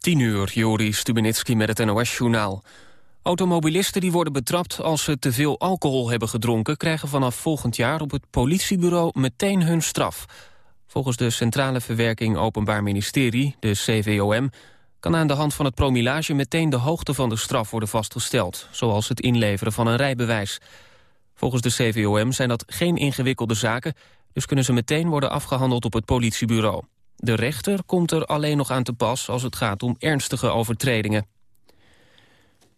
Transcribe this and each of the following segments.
10 uur, Juri Stubenitski met het NOS-journaal. Automobilisten die worden betrapt als ze te veel alcohol hebben gedronken... krijgen vanaf volgend jaar op het politiebureau meteen hun straf. Volgens de Centrale Verwerking Openbaar Ministerie, de CVOM... kan aan de hand van het promilage meteen de hoogte van de straf worden vastgesteld... zoals het inleveren van een rijbewijs. Volgens de CVOM zijn dat geen ingewikkelde zaken... dus kunnen ze meteen worden afgehandeld op het politiebureau. De rechter komt er alleen nog aan te pas als het gaat om ernstige overtredingen.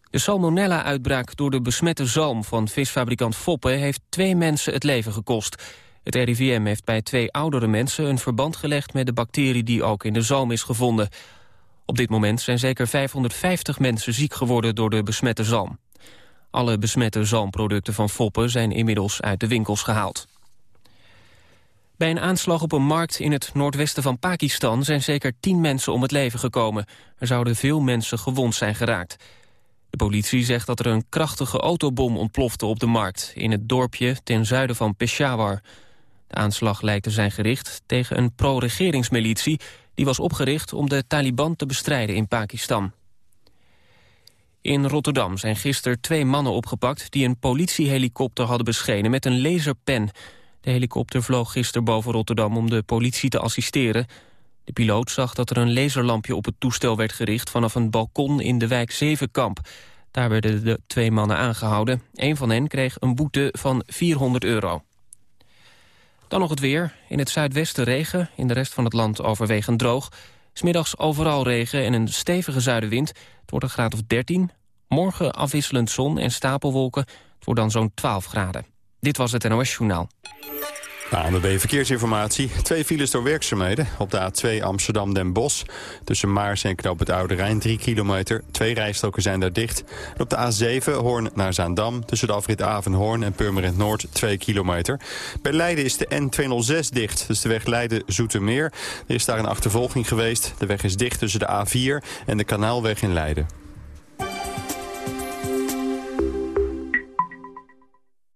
De salmonella-uitbraak door de besmette zalm van visfabrikant Foppe... heeft twee mensen het leven gekost. Het RIVM heeft bij twee oudere mensen een verband gelegd... met de bacterie die ook in de zalm is gevonden. Op dit moment zijn zeker 550 mensen ziek geworden door de besmette zalm. Alle besmette zalmproducten van Foppe zijn inmiddels uit de winkels gehaald. Bij een aanslag op een markt in het noordwesten van Pakistan... zijn zeker tien mensen om het leven gekomen. Er zouden veel mensen gewond zijn geraakt. De politie zegt dat er een krachtige autobom ontplofte op de markt... in het dorpje ten zuiden van Peshawar. De aanslag lijkt te zijn gericht tegen een pro-regeringsmilitie... die was opgericht om de Taliban te bestrijden in Pakistan. In Rotterdam zijn gisteren twee mannen opgepakt... die een politiehelikopter hadden beschenen met een laserpen... De helikopter vloog gisteren boven Rotterdam om de politie te assisteren. De piloot zag dat er een laserlampje op het toestel werd gericht... vanaf een balkon in de wijk Zevenkamp. Daar werden de twee mannen aangehouden. Een van hen kreeg een boete van 400 euro. Dan nog het weer. In het zuidwesten regen, in de rest van het land overwegend droog. Smiddags overal regen en een stevige zuidenwind. Het wordt een graad of 13. Morgen afwisselend zon en stapelwolken. Het wordt dan zo'n 12 graden. Dit was het NOS Journaal. ANWB Verkeersinformatie. Twee files door werkzaamheden. Op de A2 Amsterdam-Den Bosch. Tussen Maars en Knoop het Oude Rijn 3 kilometer. Twee rijstroken zijn daar dicht. En op de A7 Hoorn naar Zaandam. Tussen de afrit Avenhoorn en Purmerend Noord 2 kilometer. Bij Leiden is de N206 dicht. Dus de weg Leiden-Zoetermeer. Er is daar een achtervolging geweest. De weg is dicht tussen de A4 en de Kanaalweg in Leiden.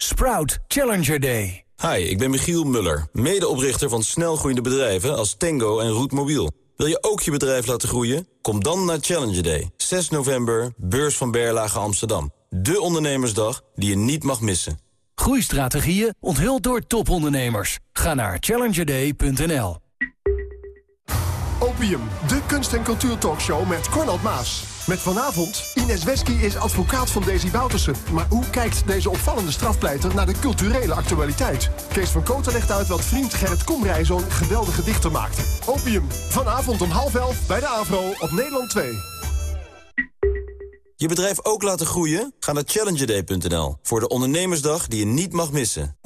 Sprout Challenger Day. Hi, ik ben Michiel Muller, medeoprichter van snelgroeiende bedrijven als Tango en Roetmobiel. Wil je ook je bedrijf laten groeien? Kom dan naar Challenger Day, 6 november, beurs van Berlage Amsterdam. De ondernemersdag die je niet mag missen. Groeistrategieën onthuld door topondernemers. Ga naar challengerday.nl. Opium, de kunst- en cultuurtalkshow met Cornald Maas. Met vanavond, Ines Wesky is advocaat van Daisy Boutersen. Maar hoe kijkt deze opvallende strafpleiter naar de culturele actualiteit? Kees van Kooten legt uit wat vriend Gerrit Komrij zo'n geweldige dichter maakte. Opium, vanavond om half elf bij de AVRO op Nederland 2. Je bedrijf ook laten groeien? Ga naar challengerday.nl voor de ondernemersdag die je niet mag missen.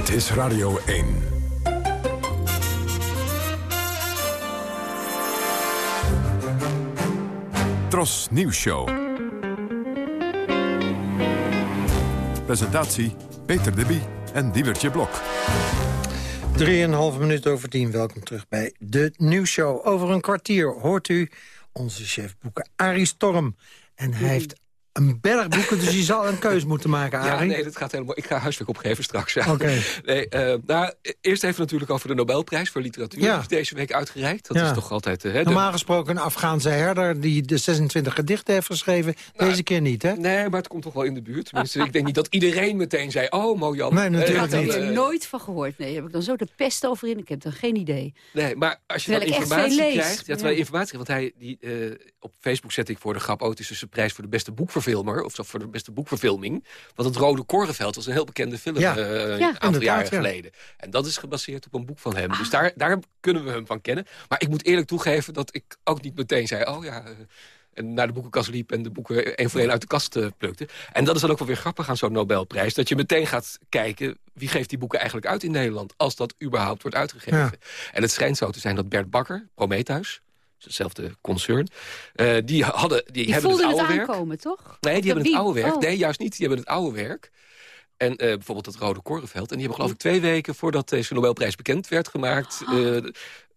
Dit is Radio 1. Tros Nieuws Show. Presentatie Peter de Bie en Diewertje Blok. 3,5 minuten over 10. Welkom terug bij de nieuwsshow. Over een kwartier hoort u onze chef boeken Arie Storm. En hij heeft een berg boeken, dus je zal een keuze moeten maken, Arie. Ja, nee, dat gaat helemaal... Ik ga huiswerk opgeven straks. Ja. Oké. Nee, uh, nou, eerst even natuurlijk over de Nobelprijs voor literatuur. Ja. Die is deze week uitgereikt. Dat Ja. is toch altijd... Uh, de... Normaal gesproken een Afghaanse herder die de 26 gedichten heeft geschreven. Nou, Deze keer niet, hè? Nee, maar het komt toch wel in de buurt. Tenminste, ik denk niet dat iedereen meteen zei... Oh, Mojan. Nee, Eh, natuurlijk Ik had niet. er eh, nooit van gehoord. Nee, heb ik dan zo de pest over in. Ik heb dan geen idee. Nee, maar als je dan informatie krijgt... Ja, terwijl informatie want hij, die, eh, op Facebook zet ik voor de grap... Oh, het is dus een prijs voor de beste boekverfilmer... of voor de beste boekverfilming. Want het Rode Korenveld was een heel bekende film... Ja. een Ja, aantal inderdaad, jaren ja. geleden. En dat is gebaseerd op een boek van hem. Ah. Dus daar, daar kunnen we hem van kennen. Maar ik moet eerlijk toegeven dat ik ook niet meteen zei... oh ja... eh, en naar de boekenkast liep en de boeken één voor één uit de kast eh, plukte. En dat is dan ook wel weer grappig aan zo'n Nobelprijs. Dat je meteen gaat kijken, wie geeft die boeken eigenlijk uit in Nederland? Als dat überhaupt wordt uitgegeven. Ja. En het schijnt zo te zijn dat Bert Bakker, Prometheus... hetzelfde concern, eh, die, hadden, die, Die hebben het oude werk. aankomen, toch? Nee, die hebben Die- het oude werk. oh. Nee, juist niet. Die hebben het oude werk. En eh, bijvoorbeeld het Rode Korenveld. En die hebben geloof ik twee weken voordat deze Nobelprijs bekend werd gemaakt... Oh. eh,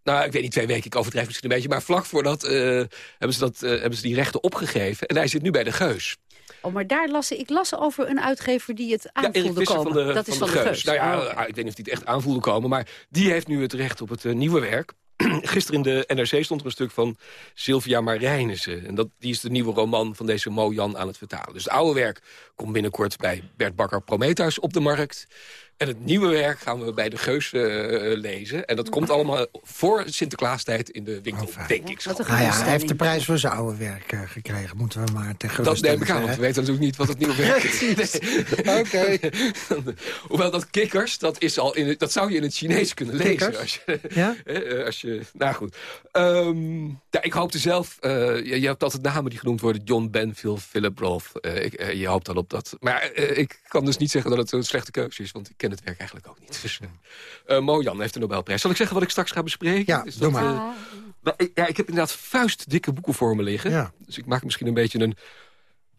nou, ik weet niet, twee weken, ik overdrijf misschien een beetje... maar vlak voordat hebben, ze dat, hebben ze die rechten opgegeven. En hij zit nu bij de Geus. Oh, maar daar las ik las over een uitgever die het aanvoelde komen. de, dat is van van de Geus. Nou ja, Oh, ik weet niet of hij het echt aanvoelde komen... maar die heeft nu het recht op het nieuwe werk. Gisteren in de NRC stond er een stuk van Sylvia Marijnissen. En dat, die is de nieuwe roman van deze Mo Jan aan het vertalen. Dus het oude werk komt binnenkort bij Bert Bakker Prometheus op de markt. En het nieuwe werk gaan we bij de Geus eh, lezen. En dat komt allemaal voor Sinterklaastijd in de winkel, denk ik zo. Een Nou ja, hij heeft de prijs voor zijn oude werk eh, gekregen. Moeten we maar tegen Dat neem ik aan, want we weten natuurlijk niet wat het nieuwe werk is. Nee. Oké. Hoewel dat kikkers, dat, is al in het, dat zou je in het Chinees kunnen lezen. Als je, Ja? eh, als je, nou goed. Ehm, ja, ik hoopte zelf, eh, je, je hebt altijd namen die genoemd worden. John Benville, Philip Roth. Ik, je hoopt dan op dat. Maar ik kan dus niet zeggen dat het een slechte keuze is. Want ik ken het werk eigenlijk ook niet. Dus, eh, eh, Mojan heeft de Nobelprijs. Zal ik zeggen wat ik straks ga bespreken? Ja, Is doe maar. eh, nou, ik, ja, ik heb inderdaad vuistdikke boeken voor me liggen. Ja. Dus ik maak misschien een beetje een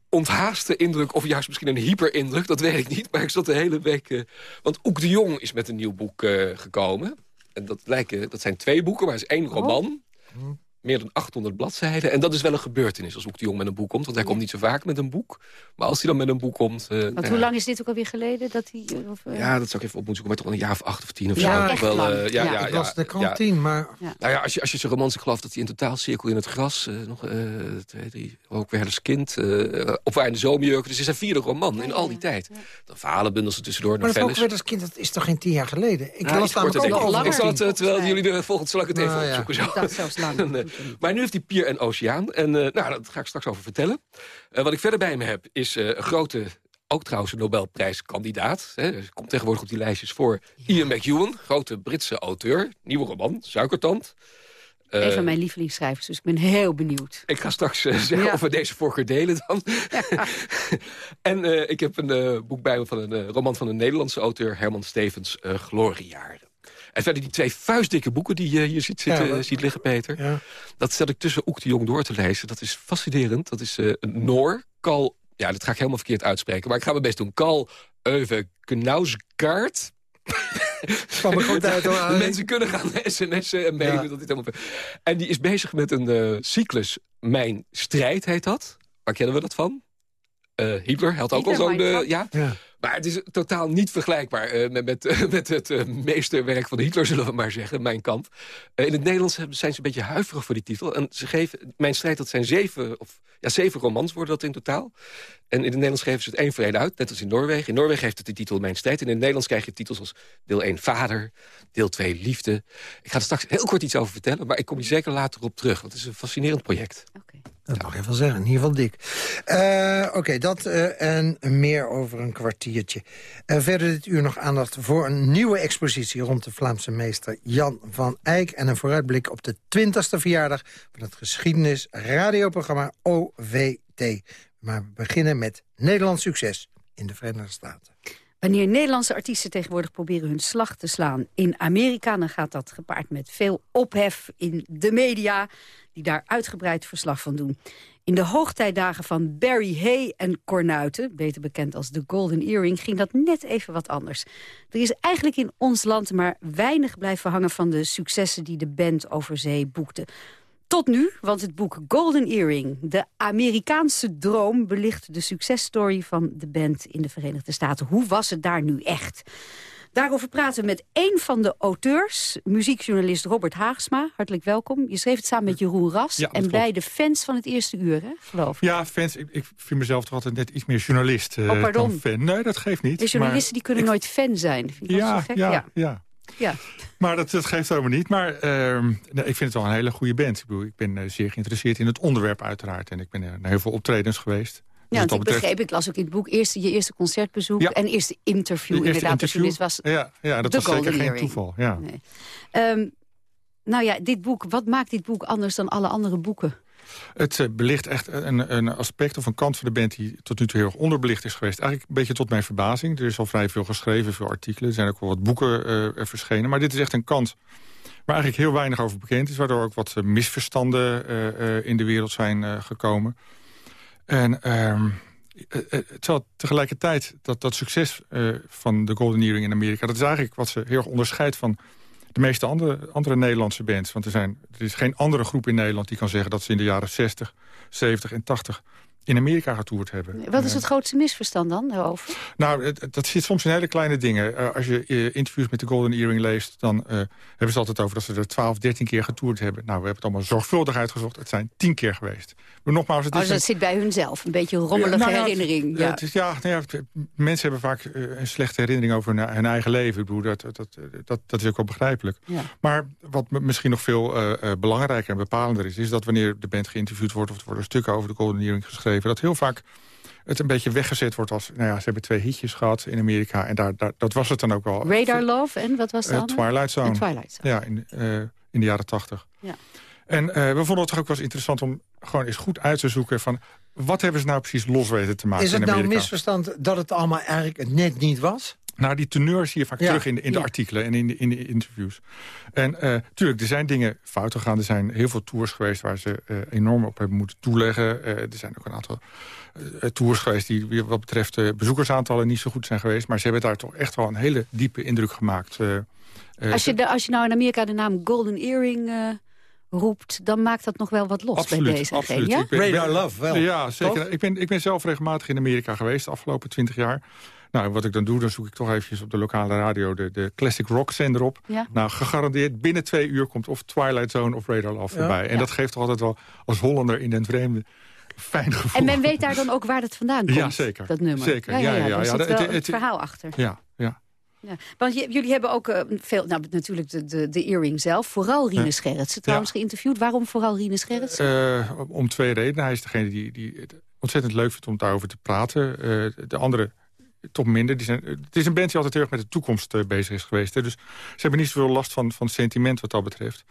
onthaaste indruk... of juist misschien een hyperindruk, dat weet ik niet. Maar ik zat de hele week... eh, want Oek de Jong is met een nieuw boek eh, gekomen. En dat, lijken, dat zijn twee boeken, maar het is één roman. Meer dan 800 bladzijden. En dat is wel een gebeurtenis als Oek de Jong met een boek komt. Want hij komt niet zo vaak met een boek. Maar als hij dan met een boek komt... eh, Want nou hoe ja, lang is dit ook alweer geleden? Dat hij, eh, of, eh, Ja, dat zou ik even op moeten zoeken. Maar toch wel een jaar of acht of tien of Ja, zo. echt wel, lang. eh, ja, Ja. ja, ja, was de ja. kantine, maar... Nou ja, als je, als je zijn romans gelooft dat hij in totaal cirkel in het gras... nog eh, twee, drie, ook weer als kind... eh of waar in de zomerjurken. Dus het is zijn vierde roman in al die tijd. Dan verhalenbundels er tussendoor, Maar dat ook kind, dat is toch geen tien jaar geleden? Ik Ja, las denk ook langer. Ik zal het, terwijl jullie er volgend zal ik het even Nou ja. opzoeken. Zo. Ik dacht zelfs lang. Maar nu heeft hij Pier en Oceaan. En eh, nou, dat ga ik straks over vertellen. Eh, wat ik verder bij me heb, is eh, een grote... Ook trouwens een Nobelprijskandidaat. Hè. Komt tegenwoordig op die lijstjes voor. Ian McEwan, grote Britse auteur. Nieuwe roman, Suikertand. Een van mijn lievelingsschrijvers, dus ik ben heel benieuwd. ik ga straks zeggen Ja. of we deze voorkeur delen dan. en ik heb een boek bij me van een roman van een Nederlandse auteur... Herman Stevens, Gloriejaren. En verder die twee vuistdikke boeken die je hier ziet, zitten, Ja, wat- ziet liggen, Peter. Ja. Dat stel ik tussen Oek de Jong door te lezen. Dat is fascinerend. Dat is eh, Noor, Kal... Ja, dat ga ik helemaal verkeerd uitspreken. Maar ik ga mijn best doen. Kal Euve Knausgaard. Kwam goed uit, hoor, De Arie. mensen kunnen gaan sms'en en mailen. Ja. Dat dit helemaal... En die is bezig met een eh, cyclus. Mijn strijd heet dat. Waar kennen we dat van? Eh, Hitler had ook al zo'n... Eh, ja. Ja. Maar het is totaal niet vergelijkbaar eh, met, met, met het eh, meesterwerk van Hitler, zullen we maar zeggen, Mijn. Eh, in het Nederlands zijn ze een beetje huiverig voor die titel. En ze geven, Mijn strijd, dat zijn zeven, of, ja, zeven romans worden dat in totaal. En in het Nederlands geven ze het één voor uit, net als in Noorwegen. In Noorwegen heeft het de titel Mijn strijd. En in het Nederlands krijg je titels als deel 1 Vader, deel 2 Liefde. Ik ga er straks heel kort iets over vertellen, maar ik kom hier zeker later op terug. Want het is een fascinerend project. Dat mag je wel zeggen, in ieder geval dik. Eh, Oké, dat eh, en meer over een kwartiertje. Eh, verder dit uur nog aandacht voor een nieuwe expositie... rond de Vlaamse meester Jan van Eyck... en een vooruitblik op de 20e verjaardag... van het geschiedenis radioprogramma OVT. Maar we beginnen met Nederlands succes in de Verenigde Staten. Wanneer Nederlandse artiesten tegenwoordig proberen hun slag te slaan in Amerika... dan gaat dat gepaard met veel ophef in de media... die daar uitgebreid verslag van doen. In de hoogtijdagen van Barry Hay en Cornuiten... beter bekend als de Golden Earring, ging dat net even wat anders. Er is eigenlijk in ons land maar weinig blijven hangen... van de successen die de band over zee boekte. Tot nu, want het boek Golden Earring, de Amerikaanse droom... belicht de successtory van de band in de Verenigde Staten. Hoe was het daar nu echt? Daarover praten we met één van de auteurs, muziekjournalist Robert Haagsma. Hartelijk welkom. Je schreef het samen met Jeroen Ras. Ja, en klopt. bij de fans van het eerste uur, hè, geloof ik. Ja, fans. Ik, ik vind mezelf toch altijd net iets meer journalist eh, Oh, pardon. dan fan. Nee, dat geeft niet. De journalisten die kunnen ik- nooit fan zijn. Vind ik Ja, ja, ja. ja. Ja. Maar dat, dat geeft helemaal niet. Maar ehm, nee, ik vind het wel een hele goede band. Ik, bedoel, ik ben eh, zeer geïnteresseerd in het onderwerp uiteraard. En ik ben naar heel veel optredens geweest. Dus Ja, wat want ik betreft- begreep, ik las ook in het boek... Eerst, je eerste concertbezoek Ja. en eerste interview. eerste inderdaad, de interview, journalist was ja, ja, dat was zeker geen toeval. Ja. Nee. Ehm, nou ja, dit boek, wat maakt dit boek anders dan alle andere boeken? Het eh, belicht echt een, een aspect of een kant van de band... die tot nu toe heel erg onderbelicht is geweest. Eigenlijk een beetje tot mijn verbazing. Er is al vrij veel geschreven, veel artikelen. Er zijn ook wel wat boeken eh, er verschenen. Maar dit is echt een kant waar eigenlijk heel weinig over bekend is. Waardoor ook wat eh, misverstanden in de wereld zijn gekomen. En ehm, eh, eh, terwijl tegelijkertijd dat, dat succes van de Golden Earring in Amerika... dat is eigenlijk wat ze heel erg onderscheidt van de meeste andere, andere Nederlandse bands. Want er, zijn, er is geen andere groep in Nederland die kan zeggen... dat ze in de jaren 60, 70 en 80 in Amerika getoerd hebben. Wat is het grootste misverstand dan daarover? Nou, dat zit soms in hele kleine dingen. Uh, als je uh, interviews met de Golden Earring leest... dan uh, hebben ze het altijd over dat ze er 12, 13 keer getoerd hebben. Nou, we hebben het allemaal zorgvuldig uitgezocht. Het zijn 10 keer geweest. Maar nogmaals, het oh, is dat zit bij hunzelf. Een beetje een rommelige nou, herinnering. Ja, het, is, ja, nou ja mensen hebben vaak een slechte herinnering over hun, hun, eigen leven. Ik bedoel, dat, dat, dat, dat is ook wel begrijpelijk. Ja. Maar wat misschien nog veel belangrijker en bepalender is... is dat wanneer de band geïnterviewd wordt... of er worden stukken over de Golden Earring geschreven... dat heel vaak het een beetje weggezet wordt als... nou ja, ze hebben twee hitjes gehad in Amerika... en daar, daar, dat was het dan ook wel. Radar Love en wat was dat? Uh, Twilight Zone. Twilight Zone. Ja, in, uh, in de jaren tachtig. Ja. En uh, we vonden het toch ook wel eens interessant om gewoon eens goed uit te zoeken... van wat hebben ze nou precies los weten te maken Is het in nou een misverstand dat het allemaal eigenlijk net niet was? Nou, die teneur zie je vaak ja. terug in de, in de ja. artikelen en in de, in de interviews. En uh, tuurlijk, er zijn dingen fout gegaan. Er zijn heel veel tours geweest waar ze uh, enorm op hebben moeten toeleggen. Uh, er zijn ook een aantal tours geweest die wat betreft bezoekersaantallen niet zo goed zijn geweest. Maar ze hebben daar toch echt wel een hele diepe indruk gemaakt. als, je de, als je nou in Amerika de naam Golden Earring roept, dan maakt dat nog wel wat los absoluut, bij deze. Absoluut. Ja? Ik ben, Radar Love, wel. Ja, zeker. Ik ben, ik ben zelf regelmatig in Amerika geweest de afgelopen twintig jaar. Nou, wat ik dan doe, dan zoek ik toch eventjes op de lokale radio de, de classic rock zender op. Ja. Nou, gegarandeerd binnen twee uur komt of Twilight Zone of Radar Love Ja. voorbij. En Ja. dat geeft toch altijd wel als Hollander in den vreemde fijn gevoel. En men weet daar dan ook waar het vandaan komt, Ja, zeker. dat nummer. Zeker, Ja, ja, ja, ja, ja, daar ja. zit Het- wel het- het het- verhaal achter. Ja, ja. Ja. Want jullie hebben ook eh, veel, nou natuurlijk de, de, de earring zelf, vooral Rinus Gerritsen trouwens geïnterviewd. Waarom vooral Rinus Gerritsen? Eh, om twee redenen. Hij is degene die, die het ontzettend leuk vindt om daarover te praten. Eh, de andere toch minder. Die zijn, het is een band die altijd heel erg met de toekomst eh, bezig is geweest. Hè. Dus ze hebben niet zoveel last van, van sentiment wat dat betreft.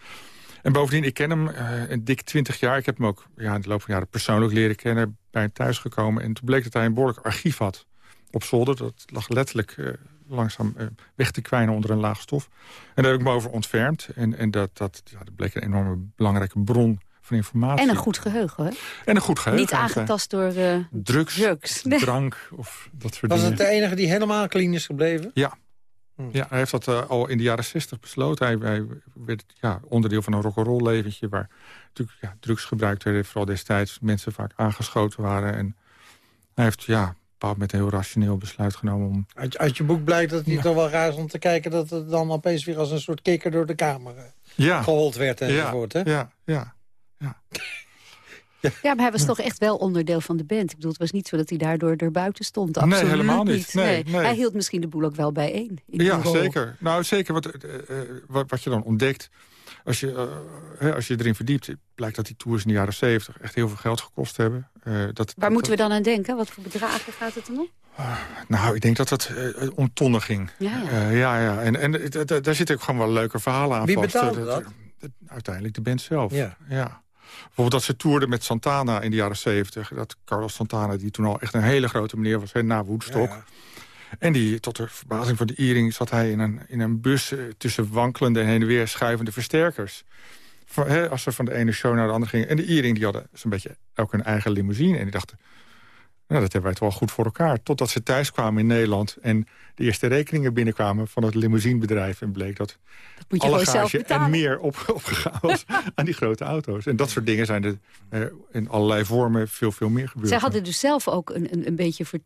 En bovendien, ik ken hem eh, een dik twintig jaar. Ik heb hem ook ja, in de loop van jaren persoonlijk leren kennen. Bij hem thuisgekomen. En toen bleek dat hij een behoorlijk archief had op zolder. Dat lag letterlijk eh, langzaam eh, weg te kwijnen onder een laag stof. En daar heb ik me over ontfermd. En, en dat, dat, ja, dat bleek een enorme belangrijke bron van informatie. En een goed geheugen, hè? En een goed geheugen. Niet aangetast door eh, Drugs, drugs. Nee. drank of dat soort Was dingen. het de enige die helemaal clean is gebleven? Ja. Hm. ja, hij heeft dat eh, al in de jaren zestig besloten. Hij, hij werd ja, onderdeel van een rock'n'roll leventje... waar natuurlijk ja, drugs gebruikt werden. Vooral destijds mensen vaak aangeschoten waren. En hij heeft ja, op een bepaald moment een heel rationeel besluit genomen... om Uit, uit je boek blijkt dat hij Ja. toch wel raar is om te kijken... dat het dan opeens weer als een soort kikker door de kamer eh, ja, gehold werd ja, enzovoort. hè? ja, ja. Ja, maar hij was toch echt wel onderdeel van de band. Ik bedoel, het was niet zo dat hij daardoor er buiten stond. Absoluut Nee, helemaal niet. Nee, nee. Hij hield misschien de boel ook wel bijeen. Ja, zeker. Nou, zeker wat, eh, eh, wat, wat je dan ontdekt... Als je, eh, hè, als je erin verdiept, blijkt dat die tours in de jaren 70 echt heel veel geld gekost hebben. Eh, dat, Waar moeten we dan aan denken? Wat voor bedragen gaat het dan om? Nou, ik denk dat het eh, om tonnen ging. Ja, ja. Eh, ja, ja. En, en daar zitten ook gewoon wel leuke verhalen aan Wie vast. betaalde Eh, dat? Uiteindelijk de band zelf. Ja. Bijvoorbeeld dat ze toerden met Santana in de jaren 70. Dat Carlos Santana, die toen al echt een hele grote meneer was, hè, na Woodstock. Ja, ja. En die, tot de verbazing van de Iering, zat hij in een, in een bus... eh, tussen wankelende en heen en weer schuivende versterkers. Van, hè, als ze van de ene show naar de andere gingen. En de Iering die hadden zo'n beetje ook een eigen limousine. En die dachten, nou, dat hebben wij toch wel goed voor elkaar. Totdat ze thuis kwamen in Nederland... en de eerste rekeningen binnenkwamen van het limousinebedrijf... en bleek dat Dat moet je alle gage en meer op, opgegaan was aan die grote auto's. En dat soort dingen zijn er eh, in allerlei vormen veel, veel meer gebeurd. Zij hadden dus zelf ook een, een, een beetje ver-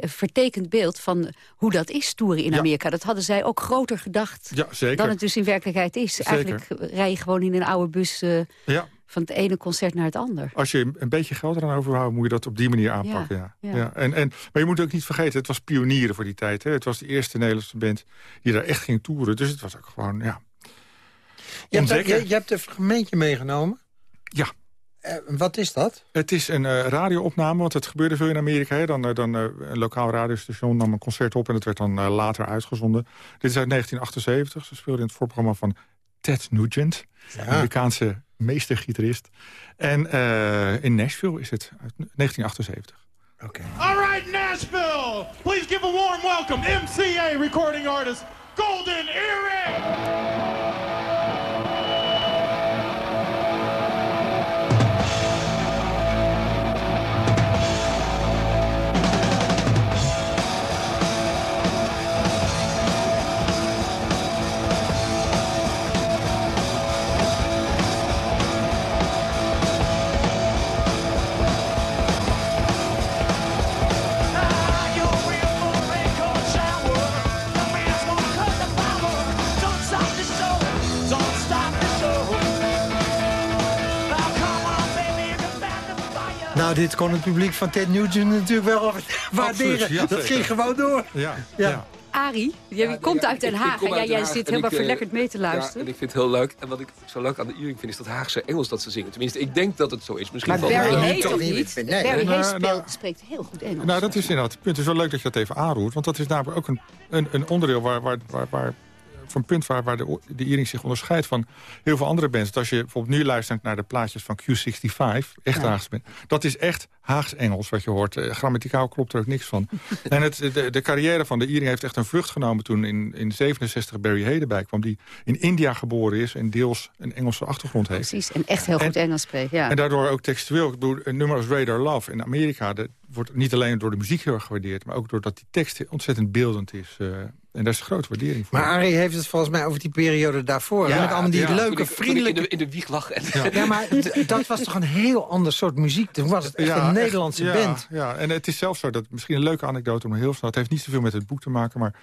eh, vertekend beeld van hoe dat is, toeren in Ja. Amerika. Dat hadden zij ook groter gedacht Ja, zeker. dan het dus in werkelijkheid is. Zeker. Eigenlijk rij je gewoon in een oude bus eh, Ja, van het ene concert naar het ander. als je een beetje geld eraan overhoudt, moet je dat op die manier aanpakken. Ja, Ja, ja. ja. En, en, maar je moet ook niet vergeten, het was pionieren voor die tijd. Hè. Het was de eerste Nederlandse band die daar echt ging toeren. Dus het was ook gewoon, ja... Je, hebt, dat- je, je hebt een fragmentje meegenomen. Ja. Eh, wat is dat? Het is een eh, radioopname, want het gebeurde veel in Amerika. Hè. Dan, eh, dan eh, een lokaal radiostation nam een concert op en het werd dan later uitgezonden. Dit is uit 1978. Ze speelde in het voorprogramma van Ted Nugent, Ja. Amerikaanse meestergitarist. En eh, in Nashville is het uit 1978. Oké. All right, Nashville, please give a warm welcome, MCA recording artist Golden Earring. Dit kon het publiek van Ted Nugent natuurlijk wel waarderen. ja, dat ging gewoon door. Ja, Ja. ja. Arie, jij komt uit Den Ik- ik Haag. en uit jij, Den jij Haag zit helemaal ik, eh, verlekkerd mee te Ja, luisteren. en ik vind het heel leuk. En wat ik zo leuk aan de Iering vind, is dat Haagse Engels dat ze zingen. Tenminste, ik denk dat het zo is. Misschien maar Barry. Hay toch niet? Nee. Barry Hay Nou, nou, spreekt heel goed Engels. Nou, dat is inderdaad het punt. Het is wel leuk dat je dat even aanroert. Want dat is namelijk ook een, een, een onderdeel waar, waar, waar, waar voor een punt waar, waar de, de Iering zich onderscheidt van heel veel andere bands. Want als je bijvoorbeeld nu luistert naar de plaatjes van Q65, echt Ja. Haagse band, dat is echt Haags Engels wat je hoort. Eh, grammaticaal klopt er ook niks van. en het, de, de carrière van de Iering heeft echt een vlucht genomen toen in, in 67 Barry Hay erbij kwam. Die in India geboren is en deels een Engelse achtergrond heeft. Precies, en echt heel goed En- Engels spreekt. Ja. En daardoor ook textueel. Ik bedoel, een nummer als Radar Love in Amerika... Dat wordt niet alleen door de muziek heel erg gewaardeerd... maar ook doordat die tekst ontzettend beeldend is. eh, en daar is grote waardering voor. Maar Arie heeft het volgens mij over die periode daarvoor. Ja, met allemaal die ja. Toen leuke, ik- toen ik vriendelijke... in de, in de wieg lag. En, Ja, maar dat was toch een heel ander soort muziek. Toen was het echt een Nederlandse band. Ja, en het is zelfs zo, dat misschien een leuke anekdote... om heel snel, het heeft niet zoveel met het boek te maken... maar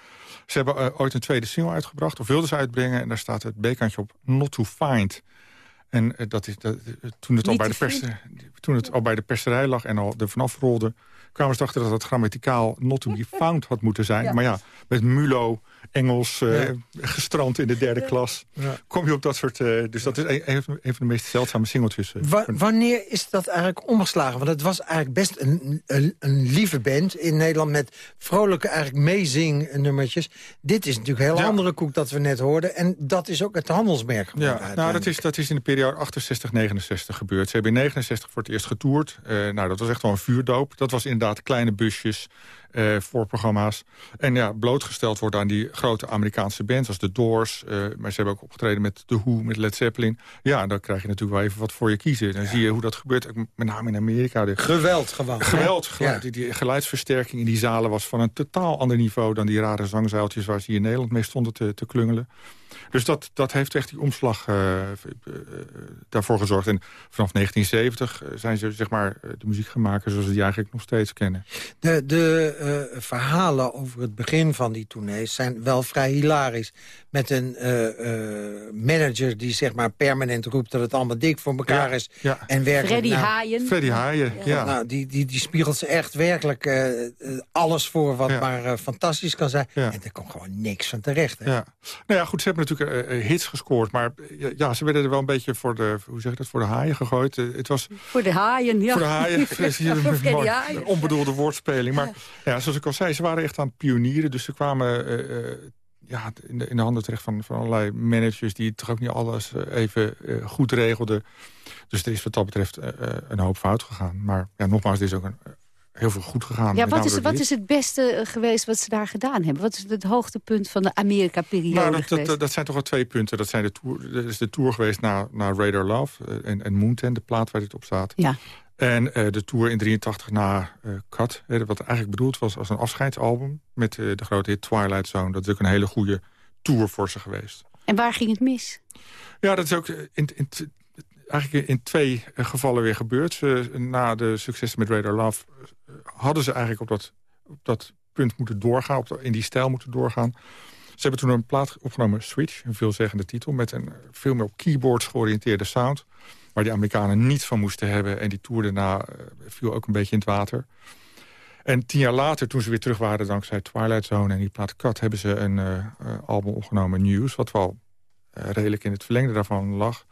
ze hebben eh, ooit een tweede single uitgebracht... of wilden ze uitbrengen, en daar staat het bekantje op... Not to Find. En eh, dat is, dat, eh, toen, het al bij de pers, toen het al bij de perserij lag en al er vanaf rolde... kwamen ze erachter dat het grammaticaal not to be found had moeten zijn. Maar ja, met Mulo, Engels, eh, Ja. gestrand in de derde klas... Ja. kom je op dat soort... eh, dus dat is een, een van de meest zeldzame singeltjes. eh, Wa- wanneer is dat eigenlijk omgeslagen? Want het was eigenlijk best een, een, een lieve band in Nederland... met vrolijke eigenlijk meezingnummertjes. Dit is natuurlijk een heel andere koek dat we net hoorden. En dat is ook het handelsmerk geworden Ja, nou, dat is, dat is in de periode 68, 69 gebeurd. Ze hebben in 69 voor het eerst getoerd. Nou, dat was echt wel een vuurdoop. Dat was inderdaad kleine busjes eh, voor programma's. En ja, blootgesteld worden aan die grote Amerikaanse bands als The Doors. eh, maar ze hebben ook opgetreden met The Who, met Led Zeppelin. Ja, dan krijg je natuurlijk wel even wat voor je kiezen. Dan zie je hoe dat gebeurt, met name in Amerika. De, Geweld gewoon. Geweld, geluid, die, die geluidsversterking in die zalen was van een totaal ander niveau... dan die rare zangzaaltjes waar ze hier in Nederland mee stonden te, te klungelen. Dus dat, dat heeft echt die omslag eh, eh, eh, daarvoor gezorgd. En vanaf 1970 eh, zijn ze zeg maar, de muziek gaan maken zoals we die eigenlijk nog steeds kennen. De, de eh, verhalen over het begin van die tournees zijn wel vrij hilarisch. Met een eh, eh, manager die zeg maar permanent roept dat het allemaal dik voor elkaar Ja, is. ja. En werkelijk, Freddy nou, Haaien. Freddy Haaien, ja. Nou, die, die, die spiegelt ze echt werkelijk alles voor wat Ja. maar fantastisch kan zijn. Ja. En er komt gewoon niks van terecht. Hè? Ja. Nou ja, goed, ze hebben natuurlijk eh, hits gescoord. Maar eh, ja, ze werden er wel een beetje voor de, hoe zeg je dat, voor de haaien gegooid. Het was Voor de haaien, ja. voor de haaien. Mooi, Haaien. onbedoelde woordspeling. Maar ja, zoals ik al zei, ze waren echt aan het pionieren. Dus ze kwamen ja, in, de, in de handen terecht van, van allerlei managers... die toch ook niet alles even goed regelden. Dus er is wat dat betreft een hoop fout gegaan. Maar ja, nogmaals, er is ook een, heel veel goed gegaan. Ja, wat is, wat is het beste eh, geweest wat ze daar gedaan hebben? Wat is het hoogtepunt van de Amerika-periode Nou, dat, dat, dat zijn toch wel twee punten. Dat, zijn de tour, dat is de tour geweest naar, naar Radar Love eh, en, en Moonten, de plaat waar dit op staat. Ja. En eh, de tour in 83 na eh Cut, hè, wat eigenlijk bedoeld was als een afscheidsalbum... met de grote hit Twilight Zone. Dat is ook een hele goede tour voor ze geweest. En waar ging het mis? Ja, dat is ook in, in, eigenlijk in twee eh, gevallen weer gebeurd. Ze, na de successen met Radar Love eh, hadden ze eigenlijk op dat, op dat punt moeten doorgaan... Op in die stijl moeten doorgaan. Ze hebben toen een plaat opgenomen, Switch, een veelzeggende titel... met een eh, veel meer op keyboards georiënteerde sound... waar die Amerikanen niets van moesten hebben. En die tour daarna viel ook een beetje in het water. En tien jaar later, toen ze weer terug waren dankzij Twilight Zone... en die plaat Cut, hebben ze een album opgenomen, News... wat wel redelijk in het verlengde daarvan lag.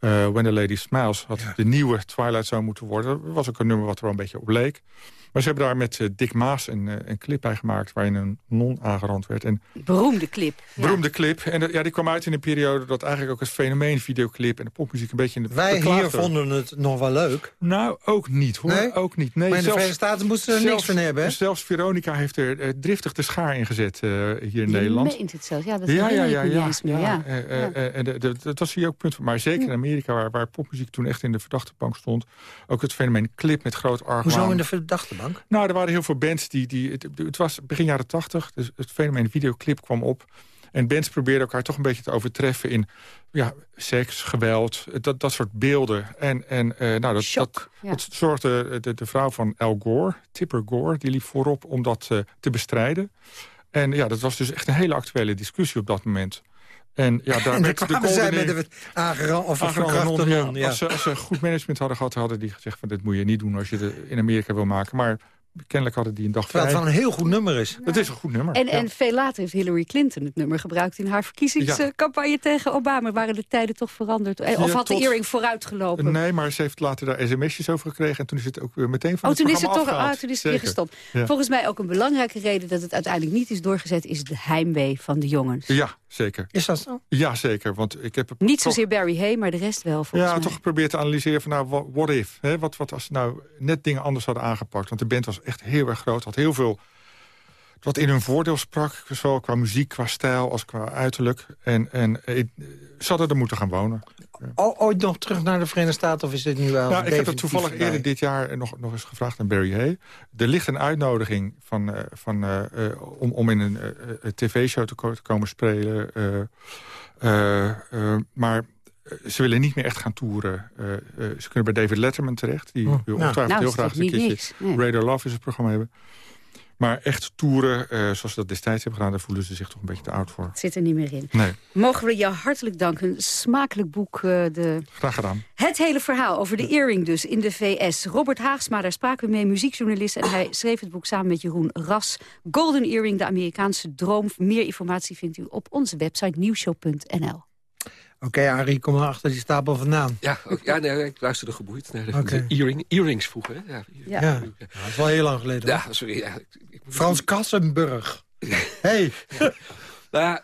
Eh, When the Lady Smiles had de nieuwe Twilight Zone moeten worden. Dat was ook een nummer wat er wel een beetje op leek. Maar ze hebben daar met eh, Dick Maas een, eh, een clip bij gemaakt... waarin een non aangerand werd. En Beroemde clip. Ja. beroemde clip. En ja, die kwam uit in een periode dat eigenlijk ook het fenomeen videoclip... en de popmuziek een beetje in de Wij hier vonden het nog wel leuk. Nou, ook niet hoor. Nee? Ook niet. Nee, maar in de zelfs- Verenigde Staten moesten ze er zelfs- niks van hebben. Hè? Zelfs Veronica heeft er driftig de schaar in gezet eh, hier in Je Nederland. meent het zelfs. Ja, dat Ja, ja, ja, ja, eh, eh, eh, en de- de- dat was hier ook punt van. Maar zeker in Amerika, waar, waar popmuziek toen echt in de verdachte bank stond. Ook het fenomeen clip met groot argwaan. Hoezo in de verdachte bank? Nou, er waren heel veel bands die... die het, het was begin jaren tachtig, dus het fenomeen videoclip kwam op. En bands probeerden elkaar toch een beetje te overtreffen in ja, seks, geweld, dat, dat soort beelden. En, en eh, nou, dat, dat, ja. dat zorgde de, de vrouw van Al Gore, Tipper Gore, die liep voorop om dat eh, te bestrijden. En ja, dat was dus echt een hele actuele discussie op dat moment. En ja, daar En werd de zij met of ja. Ja. Ze, als ze goed management hadden gehad, hadden die gezegd... van dit moet je niet doen als je het in Amerika wil maken. Maar kennelijk hadden die een dag Terwijl het wel een heel goed nummer is. Het is een goed nummer. En, ja. en veel later heeft Hillary Clinton het nummer gebruikt... in haar verkiezingscampagne tegen Obama. Waren de tijden toch veranderd? Eh, Of had de earring vooruitgelopen? Nee, maar ze heeft later daar sms'jes over gekregen... en toen is het ook weer meteen van Oh, het toen is het toch ah, toen is het weer gestopt. Ja. Volgens mij ook een belangrijke reden dat het uiteindelijk niet is doorgezet... is de heimwee van de jongens. Ja, zeker. Is dat zo? Ja, zeker. Want ik heb Niet toch- zozeer Barry Hay, maar de rest wel volgens Ja, mij. toch geprobeerd te analyseren van nou, what, what if? Hè? Wat, wat als ze nou net dingen anders hadden aangepakt? Want de band was echt heel erg groot, had heel veel... wat in hun voordeel sprak, zowel qua muziek, qua stijl als qua uiterlijk. En, en eh, ze hadden er moeten gaan wonen. O- ooit nog terug naar de Verenigde Staten of is dit nu wel Nou, ik heb het toevallig eerder dit jaar nog, nog eens gevraagd aan Barry Hay. Er ligt een uitnodiging van, eh, van, eh, eh, om, om in een eh, eh, tv-show te, ko- te komen spelen. eh, eh, eh, maar eh, ze willen niet meer echt gaan toeren. Eh, eh, ze kunnen bij David Letterman terecht. Die wil Nou. ongetwijfeld Nou, heel graag een keertje nee. Radar Love is het programma hebben. Maar echt toeren, eh, zoals ze dat destijds hebben gedaan... daar voelen ze zich toch een beetje te oud voor. Het zit er niet meer in. Nee, Mogen we je hartelijk danken. Een smakelijk boek. eh, de... graag gedaan. Het hele verhaal over de earring dus in de VS. Robert Haagsma, daar spraken we mee, muziekjournalist. En hij schreef het boek samen met Jeroen Ras. Golden Earring, de Amerikaanse droom. Meer informatie vindt u op onze website nieuwshow.nl. Oké, Arie, kom maar achter die stapel vandaan. Ja, ook, ja nee, ik luisterde geboeid naar de, earring, earrings vroeger. hè? Ja, Ja. Ja, dat is wel heel lang geleden. hoor. ja sorry. Ja, ik, ik moet- Frans Kassenburg. hey. Nou ja,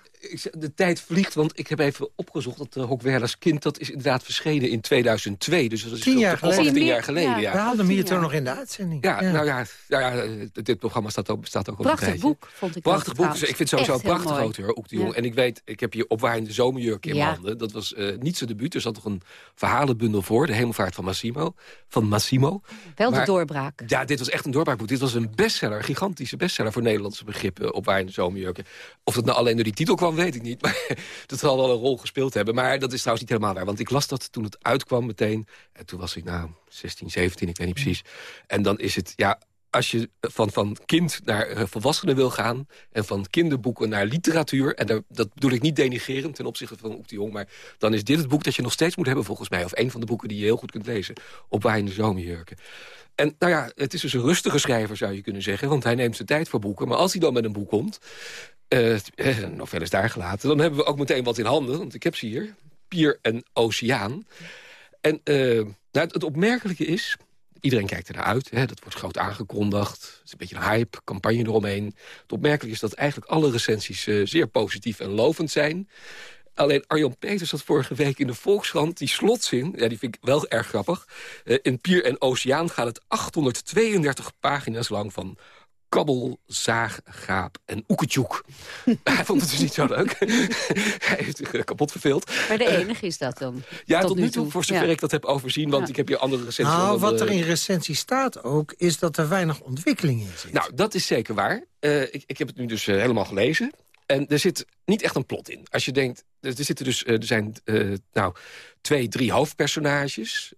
de tijd vliegt, want ik heb even opgezocht... dat uh, kind, dat is inderdaad verschenen in 2002. Dus dat is Tien toch- jaar toch geleden. al tien jaar geleden, ja. ja. We hadden hem hier toen nog in de uitzending. Ja, nou ja, ja, ja, eh, dit programma staat ook, bestaat ook al een Prachtig tijdje. boek, vond ik Prachtig ook boek. trouwens. Dus ik vind het sowieso Echt een prachtig auteur, Oek de Jong. Ja. En ik weet, ik heb hier Opwaaiende Zomerjurk in Ja. mijn handen. Dat was eh, niet zijn debuut. Er zat nog een verhalenbundel voor. De Hemelvaart van Massimo. Van Massimo. Wel de doorbraak. Ja, dit was echt een doorbraakboek. Dit was een bestseller, een gigantische bestseller voor Nederlandse begrippen op Waaiende Zomerjurken. Of dat nou alleen door die titel kwam, weet ik niet. Maar dat zal wel een rol gespeeld hebben. Maar dat is trouwens niet helemaal waar. Want ik las dat toen het uitkwam meteen. En toen was ik nou 16, 17, ik weet niet precies. En dan is het, ja, als je van, van kind naar eh, volwassenen wil gaan... en van kinderboeken naar literatuur... en daar, dat bedoel ik niet denigerend ten opzichte van Oek de Jong... maar dan is dit het boek dat je nog steeds moet hebben volgens mij. Of een van de boeken die je heel goed kunt lezen. Op Waaiende Zomerjurken. En nou ja, het is dus een rustige schrijver, zou je kunnen zeggen. Want hij neemt zijn tijd voor boeken. Maar als hij dan met een boek komt, eh eh, een novelle is daar gelaten... dan hebben we ook meteen wat in handen, want ik heb ze hier. Pier en Oceaan. En eh, nou, het, opmerkelijke is... Iedereen kijkt ernaar uit, hè, dat wordt groot aangekondigd. Het is een beetje een hype, campagne eromheen. Het opmerkelijke is dat eigenlijk alle recensies eh, zeer positief en lovend zijn. Alleen Arjan Peters had vorige week in de Volkskrant die slotzin... ja, die vind ik wel erg grappig. Eh, in Pier en Oceaan gaat het 832 pagina's lang van kabbel, zaag, gaap en oeketjoek. Hij vond het dus niet zo leuk. Hij heeft zich eh, kapot verveeld. Maar de enige is dat dan. Ja, tot, nu toe, voor zover Ja. ik dat heb overzien. Want Ja. ik heb hier andere recensies. Nou, wat er eh, in recensie staat ook, is dat er weinig ontwikkeling in zit. Nou, dat is zeker waar. Eh, ik, ik heb het nu dus eh, helemaal gelezen. En er zit niet echt een plot in. Als je denkt, er zitten dus, eh, er zijn eh, nou, twee, drie hoofdpersonages.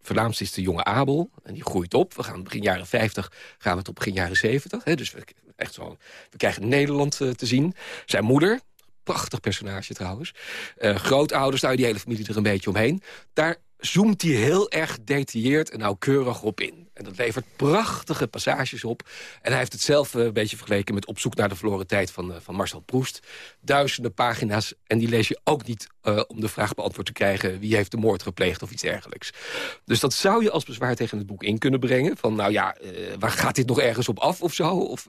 Voornaamste is de jonge Abel. En die groeit op. We gaan begin jaren 50, gaan we tot begin jaren 70. Hè, dus we, echt zo, we krijgen Nederland te zien. Zijn moeder, prachtig personage trouwens. Grootouders, nou die hele familie er een beetje omheen. Daar zoomt hij heel erg gedetailleerd en nauwkeurig op in. En dat levert prachtige passages op. En hij heeft het zelf eh, een beetje vergeleken met Op zoek naar de verloren tijd van, eh, van Marcel Proest. Duizenden pagina's. En die lees je ook niet eh, om de vraag beantwoord te krijgen... wie heeft de moord gepleegd of iets dergelijks. Dus dat zou je als bezwaar tegen het boek in kunnen brengen. Van nou ja, waar gaat dit nog ergens op af of zo? Of...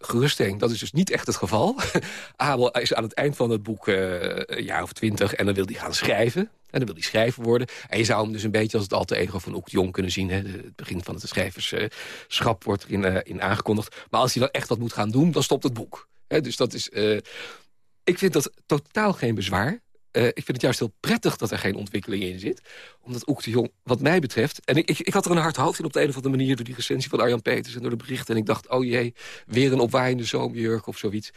geruststelling, dat is dus niet echt het geval. Abel is aan het eind van het boek eh, een jaar of twintig... en dan wil hij gaan schrijven. En dan wil hij schrijver worden. En je zou hem dus een beetje als het alter ego van Oek Jong kunnen zien. Hè. Het begin van het schrijverschap wordt erin eh, in aangekondigd. Maar als hij dan echt wat moet gaan doen, dan stopt het boek. Hè, dus dat is... eh, ik vind dat totaal geen bezwaar. Eh, ik vind het juist heel prettig dat er geen ontwikkeling in zit. Omdat Oek de Jong, wat mij betreft... en ik, ik, had er een hard hoofd in op de een of andere manier... door die recensie van Arjan Peters en door de berichten. En ik dacht, oh jee, weer een opwaaiende zomerjurk of zoiets.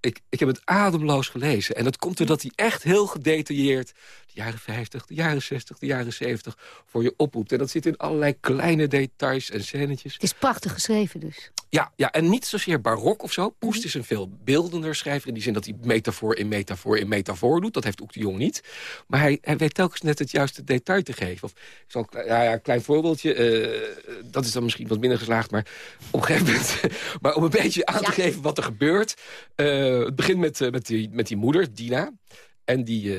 Ik, ik heb het ademloos gelezen. En dat komt doordat hij echt heel gedetailleerd... de jaren 50, de jaren 60, de jaren 70 voor je oproept. En dat zit in allerlei kleine details en scènetjes. Het is prachtig geschreven dus. Ja, ja, en niet zozeer barok of zo. Proest is een veel beeldender schrijver... in die zin dat hij metafoor in metafoor in metafoor doet. Dat heeft ook de Jong niet. Maar hij, hij weet telkens net het juiste detail te geven. Of, zo'n ja, ja, klein voorbeeldje. eh, dat is dan misschien wat minder geslaagd. Maar op een gegeven moment... maar om een beetje aan te geven wat er gebeurt. eh, het begint met, eh, met, die, met die moeder, Dina. En die...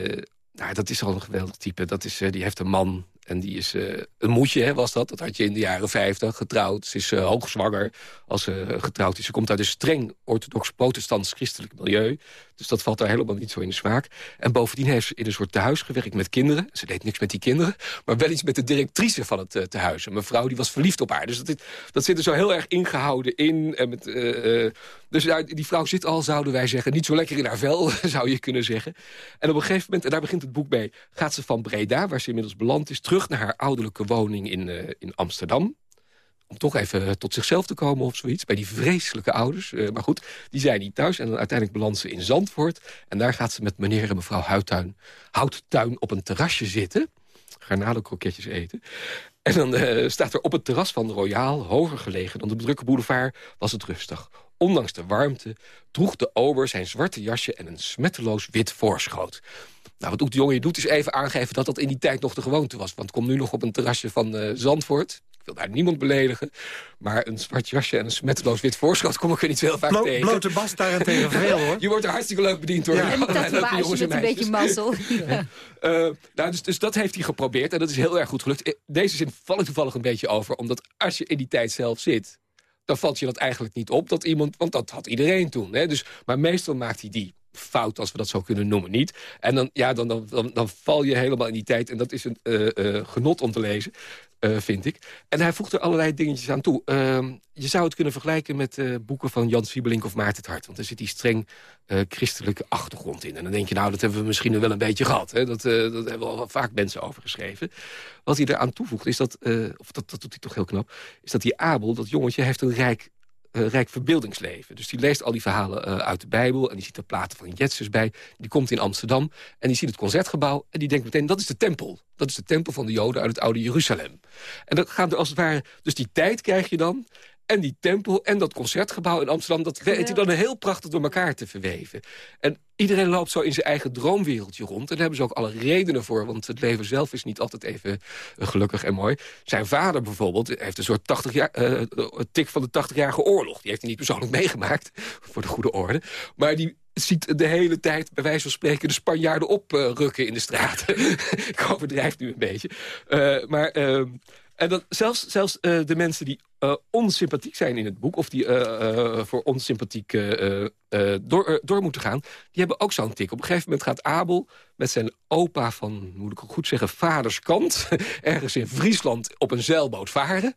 nou, dat is al een geweldig type. Dat is, die heeft een man en die is eh, een moedje, hè, was dat. Dat had je in de jaren 50, getrouwd. Ze is uh, hoogzwanger als ze getrouwd is. Ze komt uit een streng orthodox protestants christelijk milieu. Dus dat valt daar helemaal niet zo in de smaak. En bovendien heeft ze in een soort tehuis gewerkt met kinderen. Ze deed niks met die kinderen, maar wel iets met de directrice van het tehuis. Een mevrouw die was verliefd op haar. Dus dat, dat zit er zo heel erg ingehouden in. En met, dus die vrouw zit al, zouden wij zeggen, niet zo lekker in haar vel, zou je kunnen zeggen. En op een gegeven moment, en daar begint het boek mee... gaat ze van Breda, waar ze inmiddels beland is... terug naar haar ouderlijke woning in, uh, in Amsterdam om toch even tot zichzelf te komen of zoiets. Bij die vreselijke ouders. Uh, maar goed, die zijn niet thuis. En dan uiteindelijk belandt ze in Zandvoort. En daar gaat ze met meneer en mevrouw Houttuin, Houttuin op een terrasje zitten. Garnalenkroketjes eten. En dan staat er op het terras van Royaal, hoger gelegen dan de drukke boulevard, was het rustig. Ondanks de warmte droeg de ober zijn zwarte jasje en een smetteloos wit voorschoot. Nou, wat ook de jongen je doet, is even aangeven dat dat in die tijd nog de gewoonte was. Want kom nu nog op een terrasje van uh, Zandvoort. Ik wil daar niemand beledigen. Maar een zwart jasje en een smetteloos wit voorschot kom ik er niet zo heel vaak Blo tegen. Blote bas daarentegen veel, hoor. Je wordt er hartstikke leuk bediend, hoor. Ja. En een tatoeage met een beetje mazzel. Ja. Uh, nou, dus, dus dat heeft hij geprobeerd en dat is heel erg goed gelukt. Deze zin val ik toevallig een beetje over. Omdat als je in die tijd zelf zit dan valt je dat eigenlijk niet op. Dat iemand, want dat had iedereen toen. Hè? Dus, maar meestal maakt hij die fout, als we dat zo kunnen noemen, niet. En dan, ja, dan, dan, dan, dan val je helemaal in die tijd. En dat is een uh, uh, genot om te lezen, uh, vind ik. En hij voegt er allerlei dingetjes aan toe. Ehm, je zou het kunnen vergelijken met boeken van Jan Siebelink of Maarten het Hart. Want er zit die streng christelijke achtergrond in. En dan denk je, nou, dat hebben we misschien wel een beetje gehad. Hè? Dat, dat hebben al vaak mensen over geschreven. Wat hij eraan toevoegt, is dat, of dat, dat doet hij toch heel knap... is dat die Abel, dat jongetje, heeft een rijk uh, rijk verbeeldingsleven. Dus die leest al die verhalen uh, uit de Bijbel... en die ziet er platen van Jetsus bij. Die komt in Amsterdam en die ziet het Concertgebouw... en die denkt meteen, dat is de tempel. Dat is de tempel van de Joden uit het oude Jeruzalem. En dat gaat er als het ware... Dus die tijd krijg je dan en die tempel en dat concertgebouw in Amsterdam... dat weet hij dan heel prachtig door elkaar te verweven. En iedereen loopt zo in zijn eigen droomwereldje rond. En daar hebben ze ook alle redenen voor. Want het leven zelf is niet altijd even uh, gelukkig en mooi. Zijn vader bijvoorbeeld heeft een soort 80 jaar, uh, tik van de 80-jarige oorlog. Die heeft hij niet persoonlijk meegemaakt, voor de goede orde. Maar die ziet de hele tijd, bij wijze van spreken... de Spanjaarden oprukken uh, in de straten. Ik overdrijf nu een beetje. Uh, maar... En dan zelfs, zelfs uh, de mensen die uh, onsympathiek zijn in het boek... of die uh, voor onsympathiek door, door moeten gaan... die hebben ook zo'n tik. Op een gegeven moment gaat Abel met zijn opa van... moet ik goed zeggen, vaderskant... ergens in Friesland op een zeilboot varen...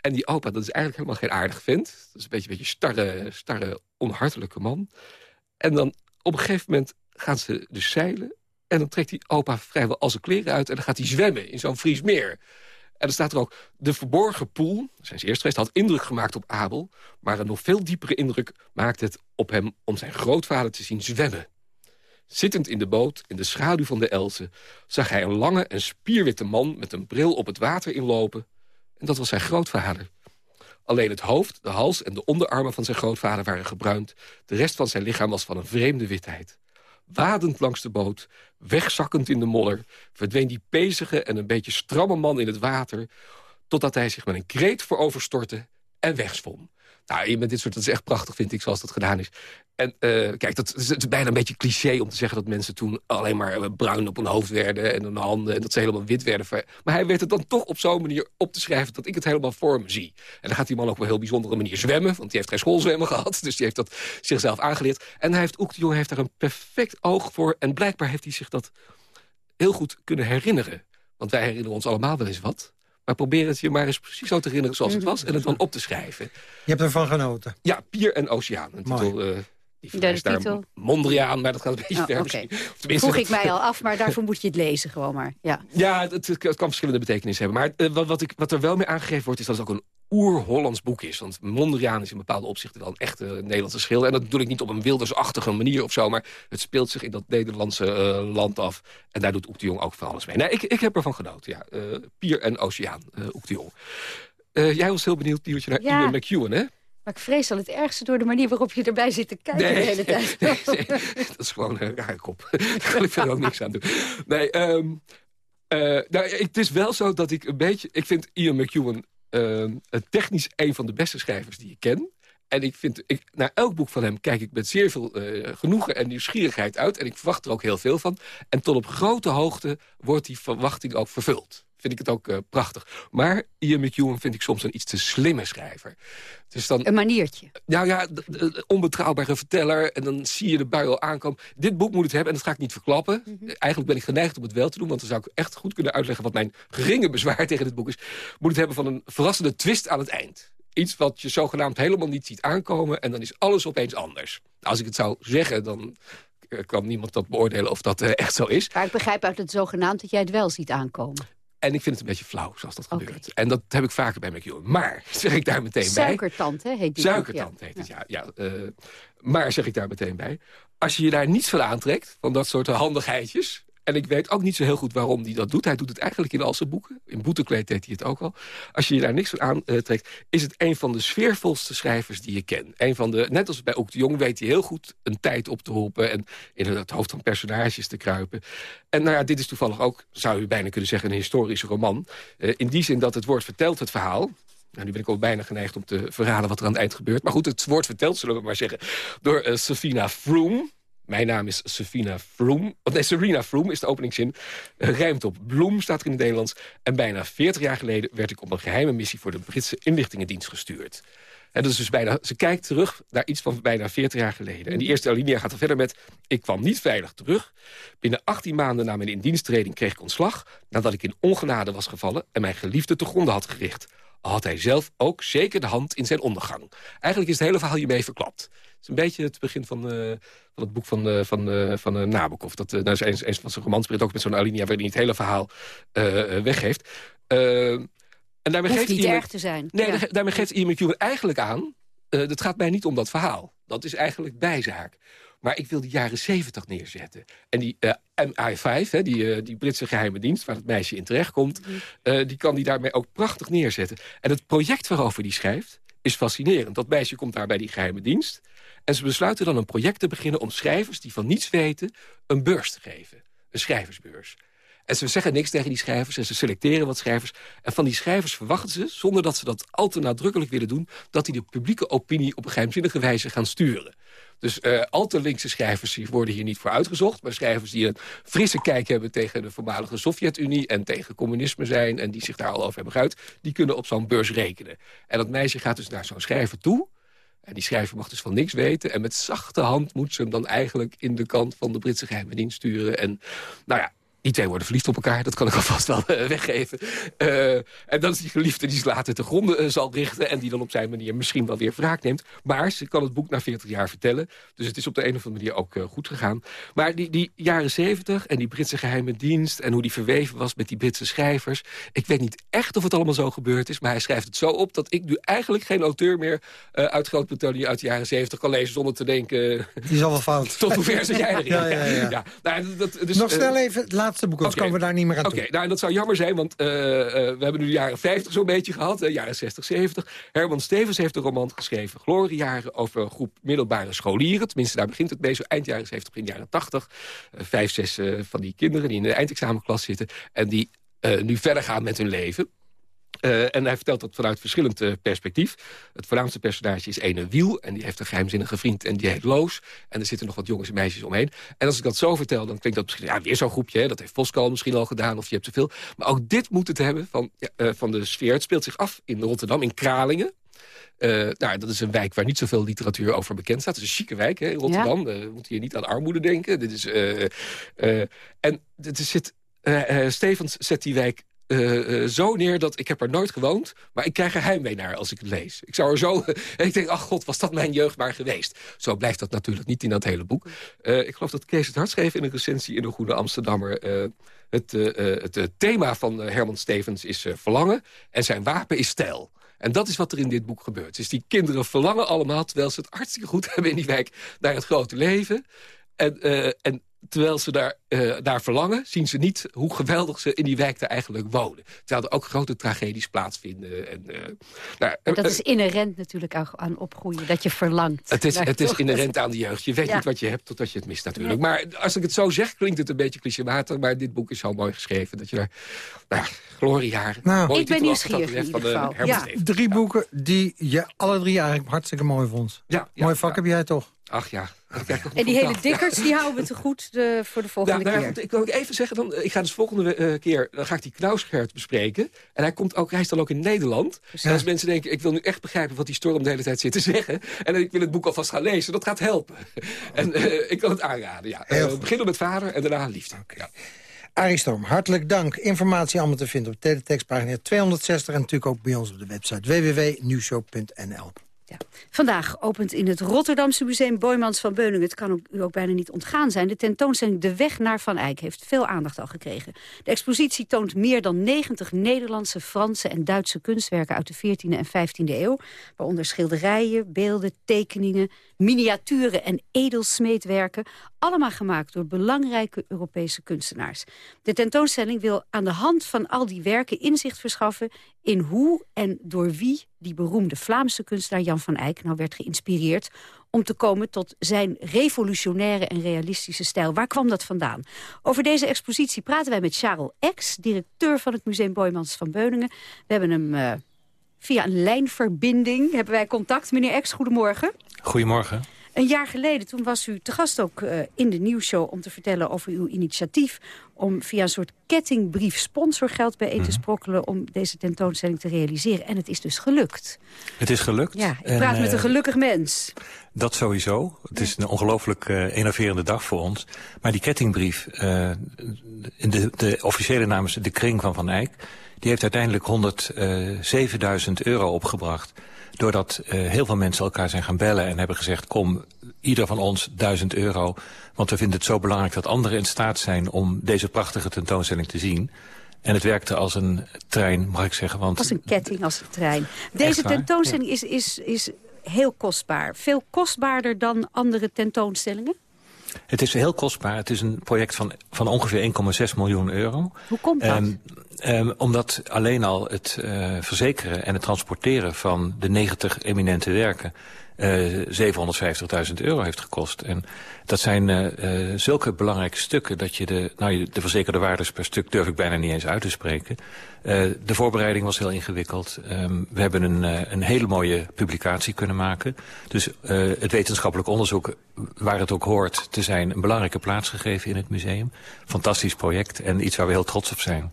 en die opa, dat is eigenlijk helemaal geen aardig vent. Dat is een beetje een beetje starre, starre, onhartelijke man. En dan op een gegeven moment gaan ze dus zeilen... En dan trekt die opa vrijwel al zijn kleren uit... en dan gaat hij zwemmen in zo'n Fries meer. En dan staat er ook... De verborgen poel, zijn ze eerst geweest, had indruk gemaakt op Abel... maar een nog veel diepere indruk maakt het op hem... om zijn grootvader te zien zwemmen. Zittend in de boot, in de schaduw van de Elzen... zag hij een lange en spierwitte man met een bril op het water inlopen. En dat was zijn grootvader. Alleen het hoofd, de hals en de onderarmen van zijn grootvader waren gebruind. De rest van zijn lichaam was van een vreemde witheid. Wadend langs de boot, wegzakkend in de modder... verdween die pezige en een beetje stramme man in het water... totdat hij zich met een kreet vooroverstortte en wegzwom. Nou, met dit soort, dat is echt prachtig, vind ik, zoals dat gedaan is. En uh, kijk, dat is, het is bijna een beetje cliché om te zeggen... dat mensen toen alleen maar bruin op hun hoofd werden... en hun handen, en dat ze helemaal wit werden. Maar hij weet het dan toch op zo'n manier op te schrijven... dat ik het helemaal voor me zie. En dan gaat die man ook op een heel bijzondere manier zwemmen... want die heeft geen schoolzwemmen gehad, dus die heeft dat zichzelf aangeleerd. En hij heeft ook, de jongen heeft daar een perfect oog voor... en blijkbaar heeft hij zich dat heel goed kunnen herinneren. Want wij herinneren ons allemaal wel eens wat... Maar probeer het je maar eens precies zo te herinneren zoals het was... en het dan op te schrijven. Je hebt ervan genoten? Ja, Pier en Oceaan. Een titel, uh, die titel? Mondriaan, maar dat gaat een beetje Oh, ver. Of tenminste, Vroeg ik mij al af, maar daarvoor moet je het lezen gewoon maar. Ja. Ja, het, het, kan verschillende betekenissen hebben. Maar eh, wat, wat, ik, wat er wel mee aangegeven wordt, is dat het ook een oer-Hollands boek is. Want Mondriaan is in bepaalde opzichten wel een echte Nederlandse schilder. En dat bedoel ik niet op een wildersachtige manier of zo... maar het speelt zich in dat Nederlandse uh, land af. En daar doet Oek de Jong ook van alles mee. Nee, ik, ik heb ervan genoten, ja. Uh, Pier en Oceaan, uh, Oek de Jong. Uh, jij was heel benieuwd, Diewertje, naar ja. Ian McEwan, hè? Maar ik vrees al het ergste door de manier waarop je erbij zit te kijken nee, de hele tijd. Nee, nee, dat is gewoon een rare kop. Daar kan ik verder ook niks aan doen. Nee, um, uh, nou, het is wel zo dat ik een beetje... Ik vind Ian McEwan uh, technisch een van de beste schrijvers die ik ken. En ik vind, ik, naar elk boek van hem kijk ik met zeer veel uh, genoegen en nieuwsgierigheid uit. En ik verwacht er ook heel veel van. En tot op grote hoogte wordt die verwachting ook vervuld vind ik het ook uh, prachtig. Maar Ian McEwan vind ik soms een iets te slimme schrijver. Dus dan, een maniertje. Nou ja, onbetrouwbare verteller. En dan zie je de bui al aankomen. Dit boek moet het hebben en dat ga ik niet verklappen. Mhm. Eigenlijk ben ik geneigd om het wel te doen. Want dan zou ik echt goed kunnen uitleggen wat mijn geringe bezwaar tegen dit boek is. Moet het hebben van een verrassende twist aan het eind iets wat je zogenaamd helemaal niet ziet aankomen... en dan is alles opeens anders. Als ik het zou zeggen, dan kan niemand dat beoordelen of dat echt zo is. Maar ik begrijp uit het zogenaamd dat jij het wel ziet aankomen. En ik vind het een beetje flauw zoals dat gebeurt. En dat heb ik vaker bij McEwan. Maar, zeg ik daar meteen bij... Suikertand, hè, heet die Suikertand heet het, ja. ja uh, maar, zeg ik daar meteen bij... als je je daar niets van aantrekt, van dat soort handigheidjes... En ik weet ook niet zo heel goed waarom hij dat doet. Hij doet het eigenlijk in al zijn boeken. In Boetekleed deed hij het ook al. Als je je daar niks van aantrekt, is het een van de sfeervolste schrijvers die je kent. Een van de, net als bij Ook de Jong weet hij heel goed een tijd op te roepen... en in het hoofd van personages te kruipen. En nou ja, dit is toevallig ook, zou je bijna kunnen zeggen... een historische roman. Uh, in die zin dat het woord vertelt het verhaal... Nou, nu ben ik al bijna geneigd om te verraden wat er aan het eind gebeurt. Maar goed, het wordt verteld, zullen we maar zeggen, door uh, Safina Froome. Mijn naam is Safina Vroom. Nee, Serena Froome is de openingszin. Rijmt op bloem, staat er in het Nederlands. En bijna 40 jaar geleden werd ik op een geheime missie... voor de Britse inlichtingendienst gestuurd. En dat is dus bijna, ze kijkt terug naar iets van bijna 40 jaar geleden. En die eerste alinea gaat er verder met... Ik kwam niet veilig terug. Binnen 18 maanden na mijn indiensttreding kreeg ik ontslag... nadat ik in ongenade was gevallen en mijn geliefde te gronden had gericht. Had hij zelf ook zeker de hand in zijn ondergang. Eigenlijk is het hele verhaal hiermee verklapt. Het is een beetje het begin van, uh, van het boek van, uh, van, uh, van Nabokov. Dat nou, is eens, eens van zijn romans ook met zo'n alinea... waarin hij het hele verhaal weggeeft. en daarmee Hoeft geeft niet erg te zijn. Nee, daarmee geeft Ian McEwan eigenlijk aan... het gaat mij niet om dat verhaal. Dat is eigenlijk bijzaak. Maar ik wil de jaren zeventig neerzetten. En die uh, MI5, hè, die, uh, die Britse geheime dienst... waar het meisje in terechtkomt... Uh, die kan die daarmee ook prachtig neerzetten. En het project waarover die schrijft is fascinerend. Dat meisje komt daar bij die geheime dienst. En ze besluiten dan een project te beginnen om schrijvers die van niets weten... een beurs te geven. Een schrijversbeurs. En ze zeggen niks tegen die schrijvers en ze selecteren wat schrijvers. En van die schrijvers verwachten ze, zonder dat ze dat al te nadrukkelijk willen doen... dat die de publieke opinie op een geheimzinnige wijze gaan sturen. Dus uh, al te linkse schrijvers worden hier niet voor uitgezocht... maar schrijvers die een frisse kijk hebben tegen de voormalige Sovjet-Unie... en tegen communisme zijn en die zich daar al over hebben geuit... die kunnen op zo'n beurs rekenen. En dat meisje gaat dus naar zo'n schrijver toe... En die schrijver mag dus van niks weten. En met zachte hand moet ze hem dan eigenlijk in de kant van de Britse geheime dienst sturen. En nou ja, die twee worden verliefd op elkaar, dat kan ik alvast wel uh, weggeven. Uh, en dan is die geliefde die zich later te gronden uh, zal richten... en die dan op zijn manier misschien wel weer wraak neemt. Maar ze kan het boek na 40 jaar vertellen. Dus het is op de een of andere manier ook goed gegaan. Maar die, die jaren 70 en die Britse geheime dienst... en hoe die verweven was met die Britse schrijvers... ik weet niet echt of het allemaal zo gebeurd is... maar hij schrijft het zo op dat ik nu eigenlijk geen auteur meer... uit Groot-Brittannië uit de jaren 70 kan lezen zonder te denken... Die is al wel fout. Tot hoe ver zit jij erin? ja, ja, ja. ja. Nou, dat, dus, Nog snel even, laatste boek, anders komen we daar niet meer aan toe. Oké, nou, dat zou jammer zijn, want uh, uh, we hebben nu de jaren 50 zo'n beetje gehad. Uh, jaren 60, 70. Herman Stevens heeft een roman geschreven, Gloriejaren... over een groep middelbare scholieren. Tenminste, daar begint het mee, zo eind jaren 70, begin jaren 80. vijf, zes van die kinderen die in de eindexamenklas zitten... en die nu verder gaan met hun leven. Uh, en hij vertelt dat vanuit verschillend uh, perspectief. Het voornaamste personage is Ene Wiel. En die heeft een geheimzinnige vriend en die heet Loos. En er zitten nog wat jongens en meisjes omheen. En als ik dat zo vertel, dan klinkt dat misschien... ja, weer zo'n groepje, hè, dat heeft Voskal misschien al gedaan... of je hebt te veel. Maar ook dit moet het hebben van, ja, uh, van de sfeer. Het speelt zich af in Rotterdam, in Kralingen. Uh, nou, dat is een wijk waar niet zoveel literatuur over bekend staat. Het is een chique wijk hè, in Rotterdam. Ja. we moeten hier niet aan armoede denken. Dit is, en dit zit, Stevens zet die wijk uh, zo neer dat ik heb er nooit gewoond... maar ik krijg er heimwee naar als ik het lees. Ik zou er zo... ik denk, ach god, was dat mijn jeugd maar geweest. Zo blijft dat natuurlijk niet in dat hele boek. Uh, ik geloof dat Kees het Hart schreef in een recensie in de Goede Amsterdammer... het, het thema van Herman Stevens is verlangen en zijn wapen is stijl. En dat is wat er in dit boek gebeurt. Dus die kinderen verlangen allemaal, terwijl ze het hartstikke goed hebben in die wijk... naar het grote leven. En, en terwijl ze daar uh, naar verlangen... zien ze niet hoe geweldig ze in die wijk er eigenlijk wonen. Terwijl er ook grote tragedies plaatsvinden. En, uh, nou, dat is inherent natuurlijk aan opgroeien, dat je verlangt. Het is, het is inherent aan de jeugd. Je weet niet wat je hebt totdat je het mist natuurlijk. Maar als ik het zo zeg, klinkt het een beetje clichématig... maar dit boek is zo mooi geschreven dat je daar... Nou, gloriejaren. Nou, ik ben nieuwsgierig in ieder geval. Ja. Drie boeken die je alle drie eigenlijk hartstikke mooi vond. Ja, mooi vak heb jij toch? Ach ja. En die hele dikkers, die houden we te goed de, voor de volgende nou keer. ik wil even zeggen, dan, ik ga dus volgende uh, keer dan ga ik die Knausgert bespreken. En hij, komt ook, hij is dan ook in Nederland. En als mensen denken, ik wil nu echt begrijpen wat die storm de hele tijd zit te zeggen. En ik wil het boek alvast gaan lezen, dat gaat helpen. en uh, ik wil het aanraden, ja. Uh, beginnen met vader en daarna liefde. Ja. Arie Storm, hartelijk dank. Informatie allemaal te vinden op teletextpagina 260... en natuurlijk ook bij ons op de website www.nieuwshow.nl. Vandaag opent in het Rotterdamse museum Boymans van Beuningen... het kan u ook bijna niet ontgaan zijn... de tentoonstelling De Weg naar Van Eyck heeft veel aandacht al gekregen. De expositie toont meer dan 90 Nederlandse, Franse en Duitse kunstwerken... uit de 14e en 15e eeuw, waaronder schilderijen, beelden, tekeningen... miniaturen en edelsmeedwerken... allemaal gemaakt door belangrijke Europese kunstenaars. De tentoonstelling wil aan de hand van al die werken inzicht verschaffen... in hoe en door wie die beroemde Vlaamse kunstenaar Jan van Eyck nou werd geïnspireerd om te komen tot zijn revolutionaire en realistische stijl. Waar kwam dat vandaan? Over deze expositie praten wij met Charles X, directeur van het Museum Boymans van Beuningen. We hebben hem uh, via een lijnverbinding, hebben wij contact. Meneer X, goedemorgen. Goedemorgen. Een jaar geleden, toen was u te gast ook uh, in de nieuwsshow... om te vertellen over uw initiatief... om via een soort kettingbrief sponsorgeld bijeen te mhm. sprokkelen... om deze tentoonstelling te realiseren. En het is dus gelukt. Het is gelukt. Ja, ik praat met een eh, gelukkig mens. Dat sowieso. Het is een ongelooflijk uh, enerverende dag voor ons. Maar die kettingbrief, uh, de, de officiële naam is de Kring van Van Eyck... die heeft uiteindelijk 107.000 euro opgebracht doordat uh, heel veel mensen elkaar zijn gaan bellen en hebben gezegd... kom, ieder van ons duizend euro, want we vinden het zo belangrijk... dat anderen in staat zijn om deze prachtige tentoonstelling te zien... En het werkte als een trein, mag ik zeggen. Want... Als een ketting, als een trein. Deze tentoonstelling is, is, is heel kostbaar. Veel kostbaarder dan andere tentoonstellingen? Het is heel kostbaar. Het is een project van, van ongeveer 1,6 miljoen euro. Hoe komt dat? Um, um, omdat alleen al het uh, verzekeren en het transporteren van de 90 eminente werken... Uh, eh, 750.000 euro heeft gekost. En dat zijn uh, zulke belangrijke stukken dat je de, nou, de verzekerde waardes per stuk durf ik bijna niet eens uit te spreken. de voorbereiding was heel ingewikkeld. Um, we hebben een, een hele mooie publicatie kunnen maken. Dus het wetenschappelijk onderzoek, waar het ook hoort te zijn, een belangrijke plaats gegeven in het museum. Fantastisch project en iets waar we heel trots op zijn.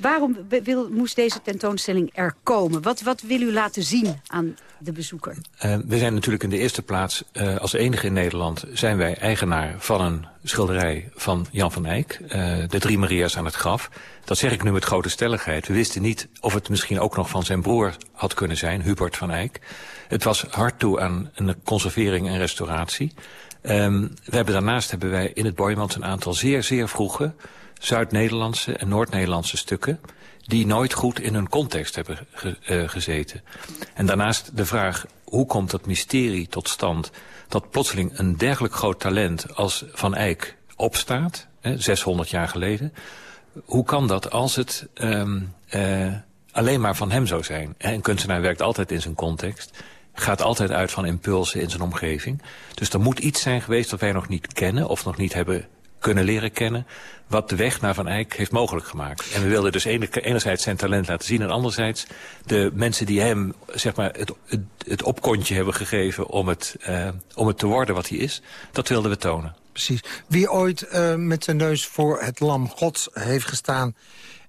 Waarom wil, moest deze tentoonstelling er komen? Wat, wat wil u laten zien aan de bezoeker? Uh, we zijn natuurlijk in de eerste plaats, uh, als enige in Nederland... zijn wij eigenaar van een schilderij van Jan van Eyck. Uh, de Drie Maria's aan het graf. Dat zeg ik nu met grote stelligheid. We wisten niet of het misschien ook nog van zijn broer had kunnen zijn, Hubert van Eyck. Het was hard toe aan een conservering en restauratie. Um, we hebben daarnaast hebben wij in het Boymans een aantal zeer, zeer vroege Zuid-Nederlandse en Noord-Nederlandse stukken... die nooit goed in hun context hebben ge, uh, gezeten. En daarnaast de vraag, hoe komt dat mysterie tot stand... dat plotseling een dergelijk groot talent als Van Eyck opstaat... Hè, 600 jaar geleden... hoe kan dat als het um, uh, alleen maar van hem zou zijn? Een kunstenaar werkt altijd in zijn context gaat altijd uit van impulsen in zijn omgeving. Dus er moet iets zijn geweest dat wij nog niet kennen... of nog niet hebben kunnen leren kennen... wat de weg naar Van Eyck heeft mogelijk gemaakt. En we wilden dus enerzijds zijn talent laten zien... en anderzijds de mensen die hem zeg maar, het, het, opkontje hebben gegeven... Om het, uh, om het te worden wat hij is, dat wilden we tonen. Precies. Wie ooit uh, met zijn neus voor het lam gods heeft gestaan...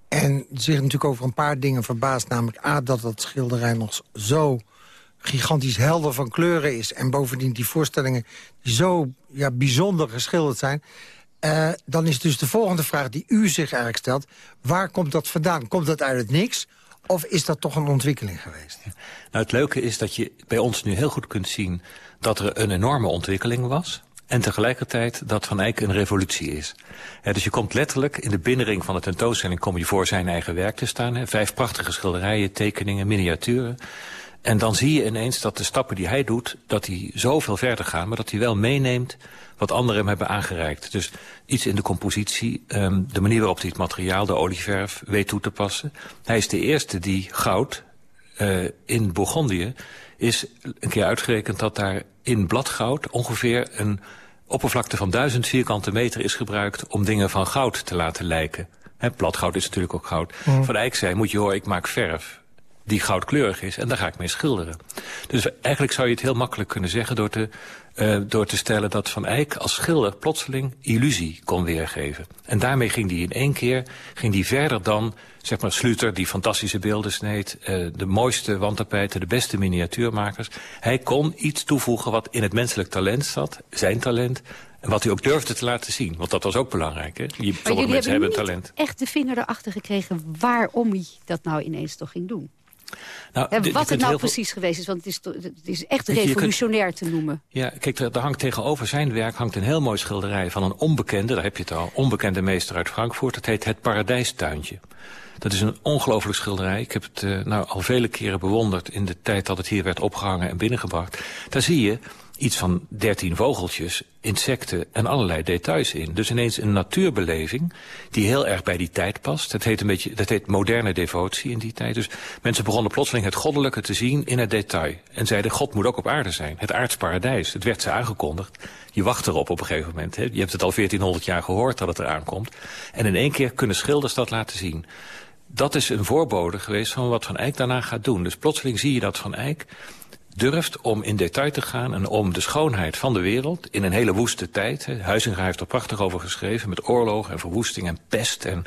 en zich natuurlijk over een paar dingen verbaast... namelijk A, dat dat schilderij nog zo gigantisch helder van kleuren is... en bovendien die voorstellingen die zo ja, bijzonder geschilderd zijn... Uh, dan is dus de volgende vraag die u zich eigenlijk stelt... waar komt dat vandaan? Komt dat uit het niks? Of is dat toch een ontwikkeling geweest? Nou, het leuke is dat je bij ons nu heel goed kunt zien... dat er een enorme ontwikkeling was... en tegelijkertijd dat Van Eyck een revolutie is. dus je komt letterlijk in de binnenring van de tentoonstelling... kom je voor zijn eigen werk te staan. Vijf prachtige schilderijen, tekeningen, miniaturen... En dan zie je ineens dat de stappen die hij doet... dat hij zoveel verder gaan, maar dat hij wel meeneemt... wat anderen hem hebben aangereikt. Dus iets in de compositie, um, de manier waarop hij het materiaal... de olieverf, weet toe te passen. Hij is de eerste die goud uh, in Bourgondië... is een keer uitgerekend dat daar in bladgoud... ongeveer een oppervlakte van duizend vierkante meter is gebruikt... om dingen van goud te laten lijken. He, bladgoud is natuurlijk ook goud. Mm. Van Eyck zei, moet je horen, ik maak verf die goudkleurig is. En daar ga ik mee schilderen. Dus eigenlijk zou je het heel makkelijk kunnen zeggen... door te, uh, door te stellen dat Van Eyck als schilder plotseling illusie kon weergeven. En daarmee ging hij in één keer ging die verder dan zeg maar Sluter... die fantastische beelden sneed, uh, de mooiste wandtapijten... de beste miniatuurmakers. Hij kon iets toevoegen wat in het menselijk talent zat, zijn talent... En wat hij ook durfde te laten zien. Want dat was ook belangrijk. Hè? Je, sommige mensen hebben talent. echt de vinger erachter gekregen waarom hij dat nou ineens toch ging doen. Nou, en wat het nou precies geweest is, want het is, het is echt revolutionair te noemen. Ja, kijk, er hangt tegenover zijn werk hangt een heel mooi schilderij van een onbekende, daar heb je het al, onbekende meester uit Frankfurt. Dat heet Het Paradijstuintje. Dat is een ongelooflijk schilderij. Ik heb het uh, nou al vele keren bewonderd in de tijd dat het hier werd opgehangen en binnengebracht. Daar zie je iets van dertien vogeltjes, insecten en allerlei details in. Dus ineens een natuurbeleving die heel erg bij die tijd past. Dat heet, een beetje, dat heet moderne devotie in die tijd. Dus mensen begonnen plotseling het goddelijke te zien in het detail. En zeiden, God moet ook op aarde zijn. Het aardsparadijs. Het werd ze aangekondigd. Je wacht erop op een gegeven moment. Hè. Je hebt het al 1400 jaar gehoord dat het eraan komt. En in één keer kunnen schilders dat laten zien dat is een voorbode geweest van wat Van Eyck daarna gaat doen. Dus plotseling zie je dat Van Eyck durft om in detail te gaan en om de schoonheid van de wereld... in een hele woeste tijd, Huizinga heeft er prachtig over geschreven... met oorlog en verwoesting en pest en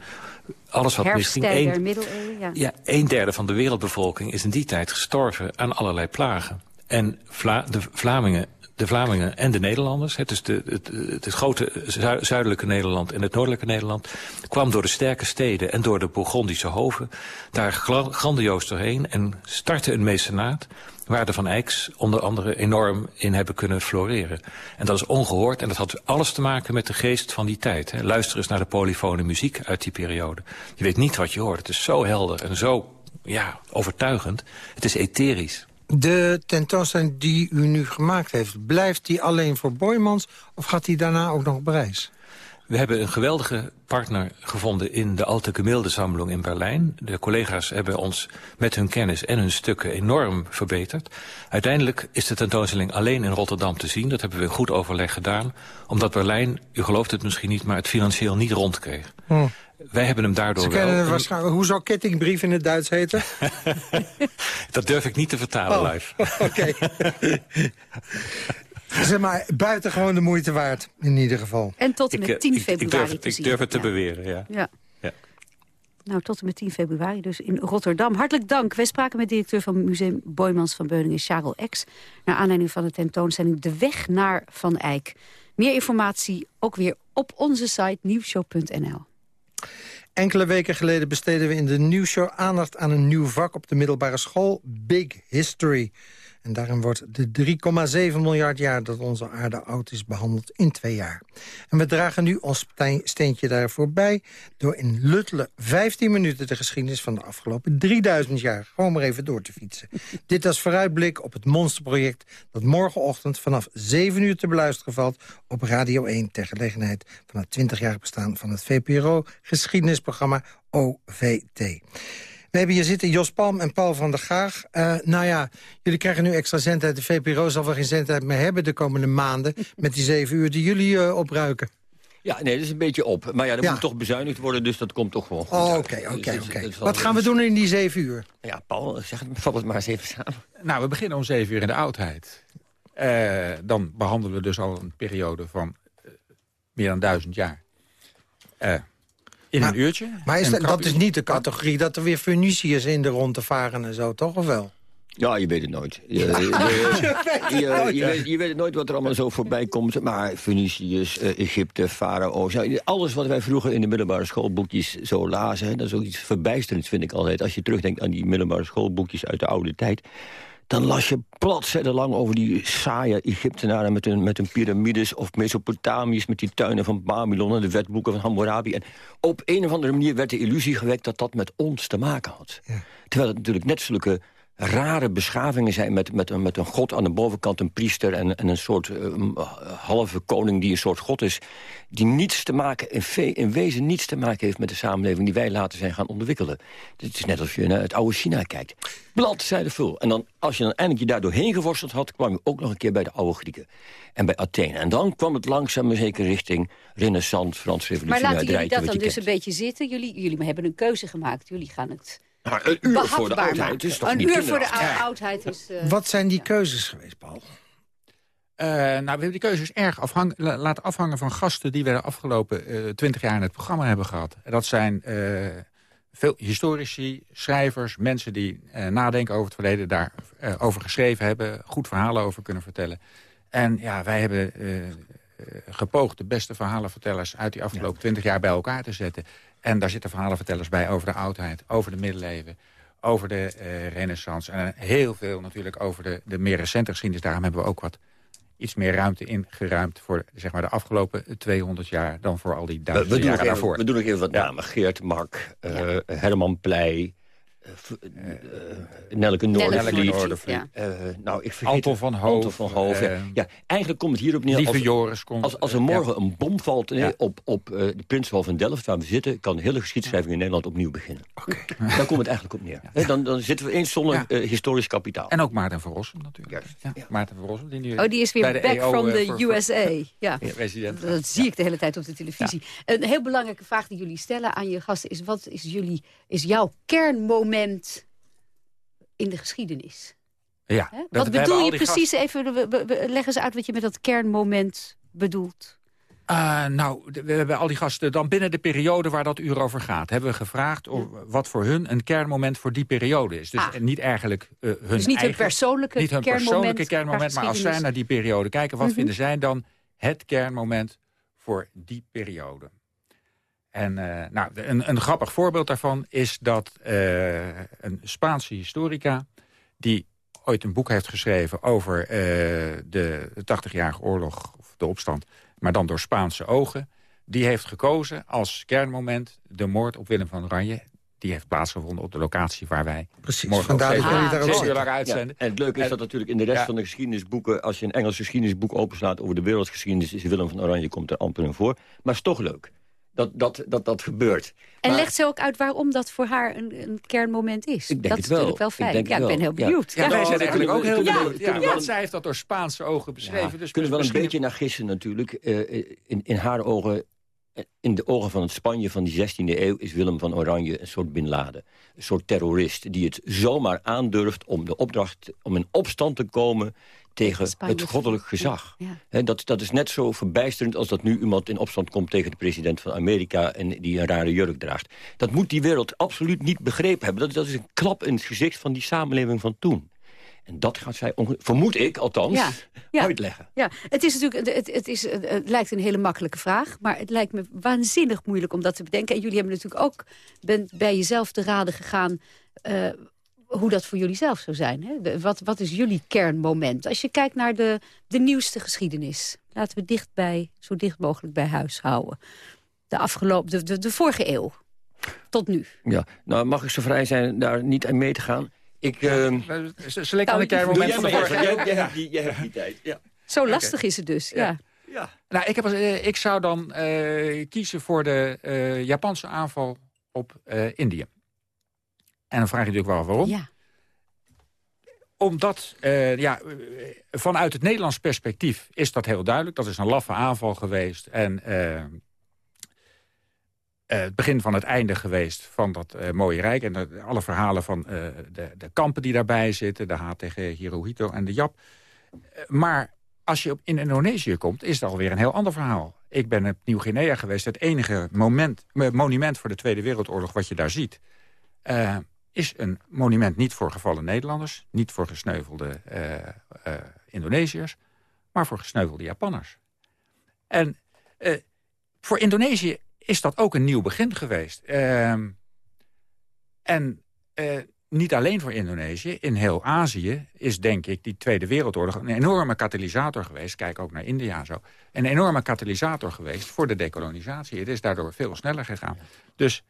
alles wat misschien... Een, middeleeuwen, ja. ja. een derde van de wereldbevolking is in die tijd gestorven aan allerlei plagen. En Vla de Vlamingen de Vlamingen en de Nederlanders, het, is de, het, het, grote zuidelijke Nederland en het noordelijke Nederland, kwam door de sterke steden en door de Bourgondische hoven daar grandioos doorheen en startte een mecenaat waar de Van Eycks onder andere enorm in hebben kunnen floreren. En dat is ongehoord en dat had alles te maken met de geest van die tijd. Luister eens naar de polyfone muziek uit die periode. Je weet niet wat je hoort. Het is zo helder en zo ja, overtuigend. Het is etherisch. De tentoonstelling die u nu gemaakt heeft, blijft die alleen voor Boymans... of gaat die daarna ook nog op reis? We hebben een geweldige partner gevonden in de Alte Gemäldesammlung in Berlijn. De collega's hebben ons met hun kennis en hun stukken enorm verbeterd. Uiteindelijk is de tentoonstelling alleen in Rotterdam te zien. Dat hebben we in goed overleg gedaan. Omdat Berlijn, u gelooft het misschien niet, maar het financieel niet rondkreeg. Hm. Wij hebben hem daardoor Ze wel... Waarschijnlijk, hoe zou kettingbrief in het Duits heten? dat durf ik niet te vertalen oh, live. Oké. zeg maar, buitengewoon de moeite waard, in ieder geval. En tot en met 10 eh, februari ik, durf, ik durf het te beweren, ja. ja. ja. Nou, tot en met 10 februari dus in Rotterdam. Hartelijk dank. Wij spraken met directeur van Museum Boymans van Beuningen, Charles X... naar aanleiding van de tentoonstelling De Weg naar Van Eyck. Meer informatie ook weer op onze site nieuwshow.nl. Enkele weken geleden besteden we in de nieuwsshow aandacht aan een nieuw vak op de middelbare school, Big History. En daarin wordt de 3,7 miljard jaar dat onze aarde oud is behandeld in twee jaar. En we dragen nu ons steentje daarvoor bij... door in Luttelen 15 minuten de geschiedenis van de afgelopen 3000 jaar... gewoon maar even door te fietsen. Dit als vooruitblik op het monsterproject... dat morgenochtend vanaf 7 uur te beluisteren valt op Radio 1... ter gelegenheid van het 20-jarig bestaan van het VPRO-geschiedenisprogramma OVT. We hebben hier zitten Jos Palm en Paul van der Gaag. Uh, nou ja, jullie krijgen nu extra zendtijd. De VPRO zal wel geen zendtijd meer hebben de komende maanden... met die zeven uur die jullie uh, opruiken. Ja, nee, dat is een beetje op. Maar ja, dat moet toch bezuinigd worden, dus dat komt toch gewoon goed oh, Oké, oké, dus oké. Wat gaan we doen in die zeven uur? Ja, Paul, zeg het bijvoorbeeld maar eens even samen. Nou, we beginnen om zeven uur in de oudheid. Uh, dan behandelen we dus al een periode van meer dan duizend jaar. In een uurtje. Maar is dat, dat is niet de categorie dat er weer Funiciërs in de rond te varen en zo, toch? Of wel? Ja, je weet het nooit. Je, je, je, je, weet, het nooit wat er allemaal zo voorbij komt. Maar Funiciërs, uh, Egypte, Farao's... alles wat wij vroeger in de middelbare schoolboekjes zo lazen... dat is ook iets verbijsterends, vind ik altijd. Als je terugdenkt aan die middelbare schoolboekjes uit de oude tijd dan las je lang over die saaie Egyptenaren... met hun, met hun piramides of Mesopotamiërs met die tuinen van Babylon... en de wetboeken van Hammurabi. En op een of andere manier werd de illusie gewekt... dat dat met ons te maken had. Ja. Terwijl het natuurlijk net zulke rare beschavingen zijn... met, met, een- met een god aan de bovenkant, een priester... en, en een soort eh, halve koning die een soort god is... die niets te maken, in, ve- in wezen niets te maken heeft met de samenleving... die wij later zijn gaan ontwikkelen. Het is net als je naar het oude China kijkt. Bladzijde vul. En dan, als je dan eindelijk je daar doorheen geworsteld had... kwam je ook nog een keer bij de oude Grieken en bij Athene. En dan kwam het langzaam maar zeker richting renaissance, Frans Maar revolutionair laten jullie dat dan dus een beetje zitten? Jullie, jullie hebben een keuze gemaakt. Jullie gaan het Maar een uur voor de oudheid maken. is toch Een niet uur voor de oudheid is... eh, Wat zijn die keuzes geweest, Paul? Eh, nou, we hebben die keuzes erg afhang la- laten afhangen van gasten... die we de afgelopen twintig jaar in het programma hebben gehad. En dat zijn eh, veel historici, schrijvers, mensen die eh, nadenken over het verleden... daarover over geschreven hebben, goed verhalen over kunnen vertellen. En ja, wij hebben eh, eh, gepoogd de beste verhalenvertellers... uit die afgelopen twintig jaar bij elkaar te zetten. En daar zitten verhalenvertellers bij over de oudheid, over de middeleeuwen over de eh, renaissance. En heel veel natuurlijk over de, de meer recente geschiedenis. Daarom hebben we ook wat iets meer ruimte ingeruimd... voor zeg maar, de afgelopen 200 jaar dan voor al die We, we duizenden doen nog jaren even, daarvoor. we doen nog even wat namen. Geert Mak, eh, Herman Pleij... eh, v- eh, Nelke Noordervliet. Ja. Eh, nou, ik vergeet Anton van Hoof, Anton van Hoof, ja. eh, ja. Eigenlijk komt het hierop neer... Lieve als, Joris komt, als, als er eh, morgen een bom valt eh, Ja. op, op eh, de Prinshof van Delft... waar we zitten, kan de hele geschiedschrijving in Nederland opnieuw beginnen. Daar komt het eigenlijk op neer. Hè, Dan, dan zitten we eens zonder eh, historisch kapitaal. En ook Maarten van Rossum natuurlijk. Ja, Maarten van Rossum. Die nu Oh, die is weer back EO, from eh, the USA. Ja. president. Dat zie ik de hele tijd op de televisie. Een heel belangrijke vraag die jullie stellen aan je gasten is... wat is, jullie, is jouw kernmoment in de geschiedenis? Ja, wat bedoel je precies? Even, we- we- we- leg eens uit wat je met dat kernmoment bedoelt. Uh, nou, we hebben al die gasten dan binnen de periode waar dat uur over gaat... hebben we gevraagd of, wat voor hun een kernmoment voor die periode is. Dus Ah. niet eigenlijk uh, hun Dus niet hun eigen, persoonlijke niet hun kernmoment persoonlijke kernmoment... maar als zij naar die periode kijken... wat Mhm. vinden zij dan het kernmoment voor die periode? En uh, nou, een, een grappig voorbeeld daarvan is dat uh, een Spaanse historica... die ooit een boek heeft geschreven over uh, de 80-jarige oorlog... of de opstand, maar dan door Spaanse ogen... die heeft gekozen als kernmoment de moord op Willem van Oranje. Die heeft plaatsgevonden op de locatie waar wij Precies, morgen vandaar dat jullie zes- daar lang uitzenden. Ja, en het leuke is En- dat natuurlijk in de rest Ja. van de geschiedenisboeken... als je een Engels geschiedenisboek openslaat over de wereldgeschiedenis... is Willem van Oranje komt er amper in voor. Maar het is toch leuk dat dat, dat, dat gebeurt. En Maar- legt ze ook uit waarom dat voor haar een, een kernmoment is? Ik denk dat het is wel. natuurlijk wel Ik fijn. denk Ja, ik ben heel Ja. benieuwd. Ja, wij zijn eigenlijk ook heel benieuwd. Ja, want zij heeft dat door Spaanse ogen beschreven. Ja, dus kunnen we wel een beetje naar gissen natuurlijk. Eh, in, in haar ogen, eh, in de ogen van het Spanje van die 16e eeuw... is Willem van Oranje een soort Bin Laden. Een soort terrorist die het zomaar aandurft om de opdracht... om in opstand te komen tegen het goddelijk gezag. Ja. Dat, dat is net zo verbijsterend als dat nu iemand in opstand komt... tegen de president van Amerika en die een rare jurk draagt. Dat moet die wereld absoluut niet begrepen hebben. Dat, dat is een klap in het gezicht van die samenleving van toen. En dat gaat zij, vermoed ik althans, Ja, ja. uitleggen. Ja, het, is natuurlijk, het, het, is, het lijkt een hele makkelijke vraag... maar het lijkt me waanzinnig moeilijk om dat te bedenken. En jullie hebben natuurlijk ook bent bij jezelf te raden gegaan... eh, hoe dat voor jullie zelf zou zijn. Hè? Wat, wat is jullie kernmoment? Als je kijkt naar de, de nieuwste geschiedenis... laten we dicht bij, zo dicht mogelijk bij huis houden. De, afgelopen, de, de, de vorige eeuw. Tot nu. Ja, nou mag ik zo vrij zijn daar niet aan mee te gaan. Ik, ehm, ze lijkt Nou, een kernmoment van de vorige eeuw. Jij, hebt die, tijd. Ja. Zo lastig is het dus, ja. Ja. Nou, ik, heb als, eh, ik zou dan eh, kiezen voor de eh, Japanse aanval op eh, Indië. En dan vraag je natuurlijk wel waarom. Ja. Omdat, eh, ja, eh, vanuit het Nederlands perspectief is dat heel duidelijk. Dat is een laffe aanval geweest. En eh, het begin van het einde geweest van dat mooie rijk. En de- alle verhalen van de, de kampen die daarbij zitten. De haat tegen Hirohito en de Jap. Maar als je op, in Indonesië komt, is het alweer een heel ander verhaal. Ik ben op Nieuw-Guinea geweest. Het enige moment, monument voor de Tweede Wereldoorlog wat je daar ziet... is een monument niet voor gevallen Nederlanders... niet voor gesneuvelde eh, eh, Indonesiërs... maar voor gesneuvelde Japanners. En eh, voor Indonesië is dat ook een nieuw begin geweest. Ehm, en niet alleen voor Indonesië, in heel Azië is denk ik die Tweede Wereldoorlog een enorme katalysator geweest. Kijk ook naar India en zo. Een enorme katalysator geweest voor de dekolonisatie. Het is daardoor veel sneller gegaan. Dus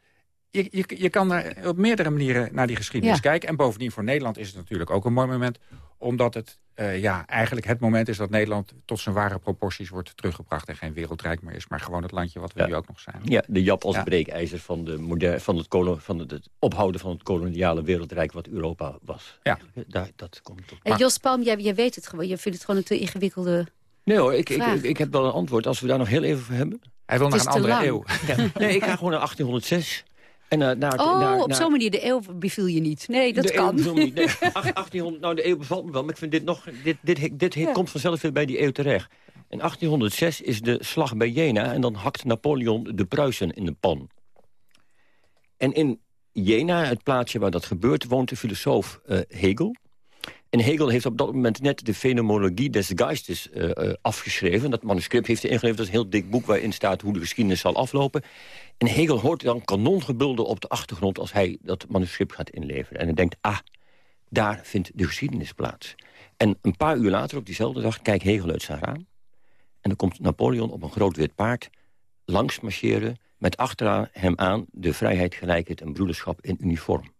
je, je, je kan er op meerdere manieren naar die geschiedenis Ja. kijken. En bovendien voor Nederland is het natuurlijk ook een mooi moment. Omdat het eh, ja, eigenlijk het moment is dat Nederland tot zijn ware proporties wordt teruggebracht. En geen wereldrijk meer is, maar gewoon het landje wat we nu ook nog zijn. Ja, de Jap als Ja. breekijzer van, de moderne, van, het, kolo- van het, het ophouden van het koloniale wereldrijk wat Europa was. Ja. Daar, dat komt op. En Jos Palm, jij, jij weet het gewoon. Je vindt het gewoon een te ingewikkelde... Nee hoor, ik, ik, ik, ik heb wel een antwoord als we daar nog heel even voor hebben. Hij wil Het naar is een andere lang. eeuw. Ja. Nee, ik ga gewoon naar 1806. En, eh, naar, Oh, naar, op zo'n manier. De eeuw beviel je niet. Nee, dat de eeuw kan. me niet. Nee, ach- 1800, nou, de eeuw bevalt me wel, maar ik vind dit nog... Dit, dit, dit, Ja. komt vanzelf weer bij die eeuw terecht. In 1806 is de slag bij Jena en dan hakt Napoleon de Pruisen in de pan. En in Jena, het plaatsje waar dat gebeurt, woont de filosoof eh, Hegel. En Hegel heeft op dat moment net de Phenomenologie des Geistes eh, afgeschreven. Dat manuscript heeft hij ingeleverd. Dat is een heel dik boek waarin staat hoe de geschiedenis zal aflopen. En Hegel hoort dan kanongebulden op de achtergrond... als hij dat manuscript gaat inleveren. En hij denkt, ah, daar vindt de geschiedenis plaats. En een paar uur later, op diezelfde dag, kijkt Hegel uit zijn raam. En dan komt Napoleon op een groot wit paard langs marcheren... met achteraan hem aan de vrijheid, gelijkheid en broederschap in uniform.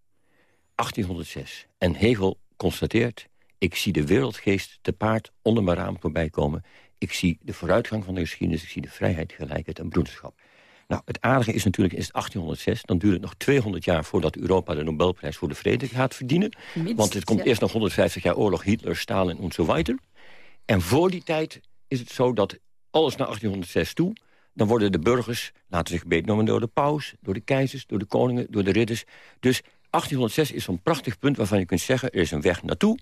1806. En Hegel constateert... ik zie de wereldgeest te paard onder mijn raam voorbij komen. Ik zie de vooruitgang van de geschiedenis. Ik zie de vrijheid, gelijkheid en broederschap. Nou, het aardige is natuurlijk, is het 1806... dan duurt het nog 200 jaar voordat Europa de Nobelprijs voor de Vrede gaat verdienen. Minstens, Want het komt ja. eerst nog 150 jaar oorlog, Hitler, Stalin en zo weiter. En voor die tijd is het zo dat alles naar 1806 toe... dan worden de burgers, laten zich beetnemen door de paus... door de keizers, door de koningen, door de ridders. Dus 1806 is zo'n prachtig punt waarvan je kunt zeggen... er is een weg naartoe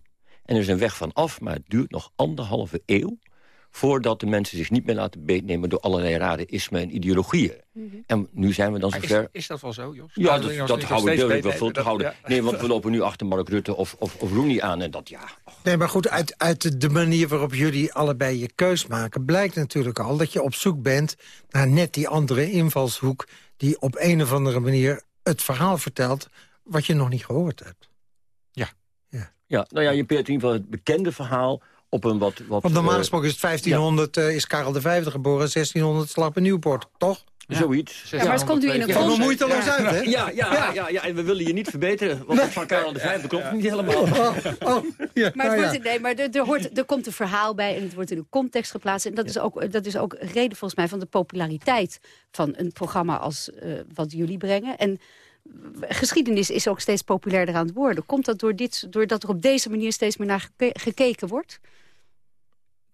en er is een weg vanaf... maar het duurt nog anderhalve eeuw voordat de mensen zich niet meer laten beetnemen... door allerlei rare ismen en ideologieën. En nu zijn we dan Maar zover... is dat wel zo, Jos? Ja, dat, dat we ik wel vol te houden. Ja. Nee, want we lopen nu achter Mark Rutte of, of, of Rooney aan. En dat, ja, Nee, maar goed, uit, uit de manier waarop jullie allebei je keus maken... blijkt natuurlijk al dat je op zoek bent naar net die andere invalshoek... die op een of andere manier het verhaal vertelt... wat je nog niet gehoord hebt. Ja, nou ja, je peert in ieder geval het bekende verhaal op een wat... wat Want normaal eh, gesproken is 1500 eh, is Karel V geboren... 1600 slag bij Nieuwpoort, toch? Zoiets. Ja, maar het komt nu in een Van context. moeiteloos uit, hè? Ja, ja, ja. Ja, ja, en we willen je niet verbeteren. Want van Karel de Vijfde klopt niet helemaal. Oh, oh, ja, Maar, het nou wordt, nee, maar er, er, hoort, er komt een verhaal bij en het wordt in een context geplaatst. En dat, is, ook, dat is ook reden volgens mij van de populariteit van een programma als eh, wat jullie brengen. En geschiedenis is ook steeds populairder aan het worden. Komt dat door dit, doordat er op deze manier steeds meer naar geke- gekeken wordt?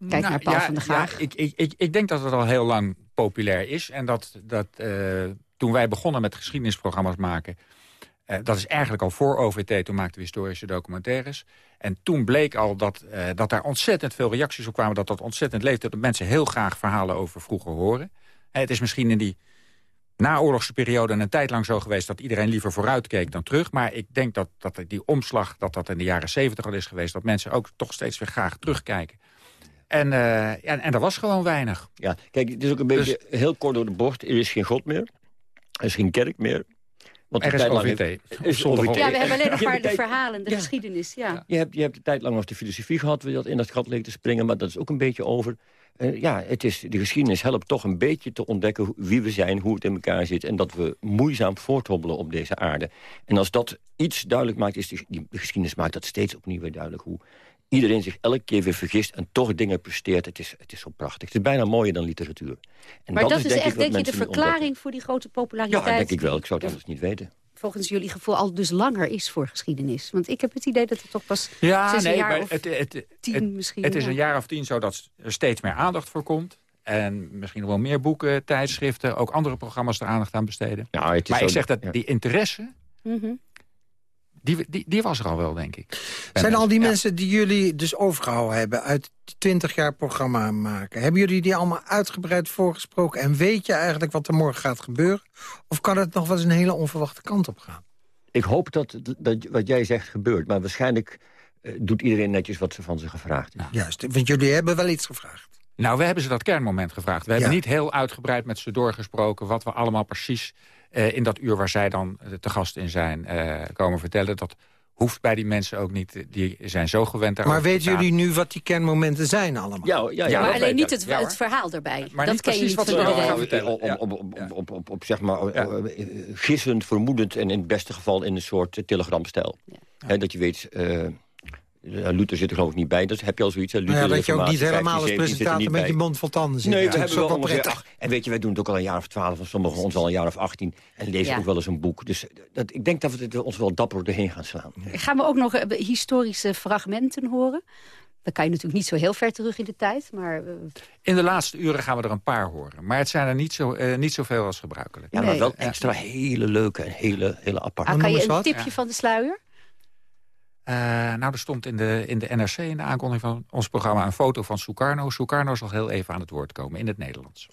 Kijk Nou, naar Paul ja, van der Graag. Ja, ik, ik, ik, ik denk dat het al heel lang populair is. En dat, dat eh, toen wij begonnen met geschiedenisprogramma's maken... eh, dat is eigenlijk al voor OVT, toen maakten we historische documentaires. En toen bleek al dat, eh, dat daar ontzettend veel reacties op kwamen... dat dat ontzettend leefde, dat mensen heel graag verhalen over vroeger horen. Het is misschien in die naoorlogse periode een tijd lang zo geweest... dat iedereen liever vooruit keek dan terug. Maar ik denk dat, dat die omslag, dat dat in de jaren zeventig al is geweest... dat mensen ook toch steeds weer graag terugkijken. En, eh, ja, en er was gewoon weinig. Ja, kijk, het is ook een beetje heel kort door de bocht. Er is geen God meer. Er is geen kerk meer. Want Er is OVT. OVT. Ja, we hebben alleen nog maar de verhalen, de Ja. geschiedenis. Ja. Je hebt, je hebt de tijd lang nog de filosofie gehad... waar je dat in dat gat leek te springen, maar dat is ook een beetje over. Eh, ja, het is, de geschiedenis helpt toch een beetje te ontdekken wie we zijn... hoe het in elkaar zit en dat we moeizaam voorthobbelen op deze aarde. En als dat iets duidelijk maakt, is die, die geschiedenis maakt dat steeds opnieuw weer duidelijk... hoe iedereen zich elke keer weer vergist en toch dingen presteert. Het is, het is zo prachtig. Het is bijna mooier dan literatuur. En Maar dat, is denk ik echt, denk je, de verklaring voor die grote populariteit? Ja, denk ik wel. Ik zou het anders niet weten. volgens jullie gevoel al dus langer is voor geschiedenis? Want ik heb het idee dat het toch pas Ja, sinds een nee, jaar maar of het, het, tien het, misschien... het is ja. een jaar of tien zo dat er steeds meer aandacht voor komt. En misschien nog wel meer boeken, tijdschriften, ook andere programma's er aandacht aan besteden. Ja, het is maar zo- ik zeg dat ja. die interesse, Mhm. Die, die, die was er al wel, denk ik. Zijn al die Ja. mensen die jullie dus overgehouden hebben... uit die 20 jaar programma maken... hebben jullie die allemaal uitgebreid voorgesproken... en weet je eigenlijk wat er morgen gaat gebeuren? Of kan het nog wel eens een hele onverwachte kant op gaan? Ik hoop dat, dat wat jij zegt gebeurt. Maar waarschijnlijk eh, doet iedereen netjes wat ze van ze gevraagd is. Juist, want jullie hebben wel iets gevraagd. Nou, we hebben ze dat kernmoment gevraagd. We hebben niet heel uitgebreid met ze doorgesproken... wat we allemaal precies in dat uur waar zij dan eh, te gast in zijn... eh, komen vertellen. Dat hoeft bij die mensen ook niet. Die zijn zo gewend daarover Maar te weten jullie nu wat die kernmomenten zijn allemaal? Ja, ja, ja. maar alleen niet het, het verhaal erbij. Maar dat niet ken je niet wat vertellen. Op, op, op, op, zeg maar, eh, eh, gissend, vermoedend en in het beste geval in een soort eh, telegramstijl. Hè, dat je weet, eh, ja, Luther zit er geloof ik niet bij, dat heb je al zoiets. hè, Nou Luther ja, dat je ook niet helemaal als 15, 17 presentator met je mond vol tanden zit. Nee, we hebben wel ongeveer... en weet je, wij doen het ook al een jaar of twaalf... en sommigen van ons al een jaar of achttien... en lezen Ja. ook wel eens een boek. Dus dat, ik denk dat we het ons wel dapper doorheen gaan slaan. Gaan we ook nog eh, historische fragmenten horen? Dan kan je natuurlijk niet zo heel ver terug in de tijd. Maar eh, In de laatste uren gaan we er een paar horen. Maar het zijn er niet, zo, eh, niet zoveel als gebruikelijk. Ja, maar wel extra hele leuke en hele, hele aparte. ah, kan je een tipje van de sluier? Eh, nou, er stond in de, in de NRC in de aankondiging van ons programma... een foto van Sukarno. Sukarno zal heel even aan het woord komen in het Nederlands.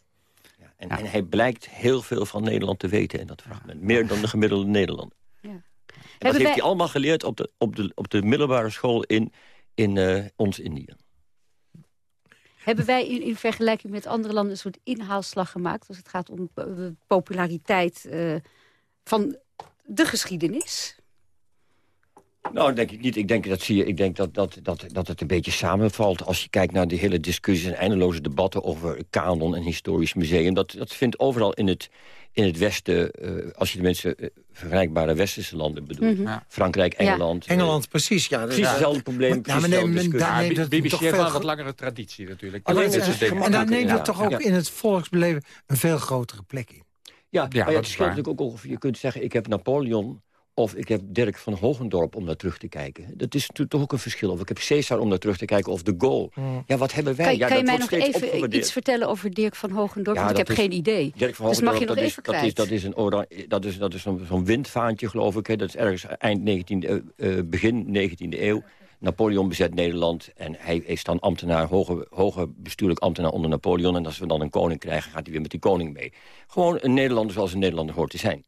En, en hij blijkt heel veel van Nederland te weten in dat fragment. Meer dan de gemiddelde Nederlander. En dat Hebben heeft wij- hij allemaal geleerd op de, op de, op de middelbare school in, in eh, ons Indië. Hebben wij in, in vergelijking met andere landen een soort inhaalslag gemaakt... als het gaat om eh, populariteit eh, van de geschiedenis? Nou, denk ik niet. Ik denk, dat, zie je, ik denk dat, dat, dat, dat het een beetje samenvalt. Als je kijkt naar de hele discussies en eindeloze debatten... over kanon en historisch museum. Dat, dat vindt overal in het, in het Westen... eh, als je de mensen eh, vergelijkbare Westerse landen bedoelt. Mhm. Ja. Frankrijk, Engeland. eh, Engeland, precies. Ja, Precies ja. hetzelfde probleem. Maar- precies ja, maar discussie. daar neemt het BBC toch heeft wel een wat langere traditie natuurlijk. Alleen, Dat en daar neemt het toch ook Ja. in het volksbeleven een veel grotere plek in. Ja, maar ja, dat het scheelt natuurlijk ook je kunt zeggen... ik heb Napoleon of ik heb Dirk van Hogendorp om naar terug te kijken. Dat is natuurlijk toch ook een verschil. Of ik heb Caesar om naar terug te kijken of de Gaulle. Ja, wat hebben wij? Kan, je- ja, kan je mij nog even iets vertellen over Dirk van Hogendorp? Ja, Want ik heb is- geen idee. Dirk van dus mag je Hogendorp, nog dat is- even dat kwijt? is, dat is een dat is, dat is zo'n windvaantje, geloof ik. Hè. Dat is ergens eind 19e, eeuw, eh, begin 19e eeuw. Napoleon bezet Nederland en hij is dan ambtenaar, hoge, hoge bestuurlijk ambtenaar onder Napoleon. En als we dan een koning krijgen, gaat hij weer met die koning mee. Gewoon een Nederlander zoals een Nederlander hoort te zijn.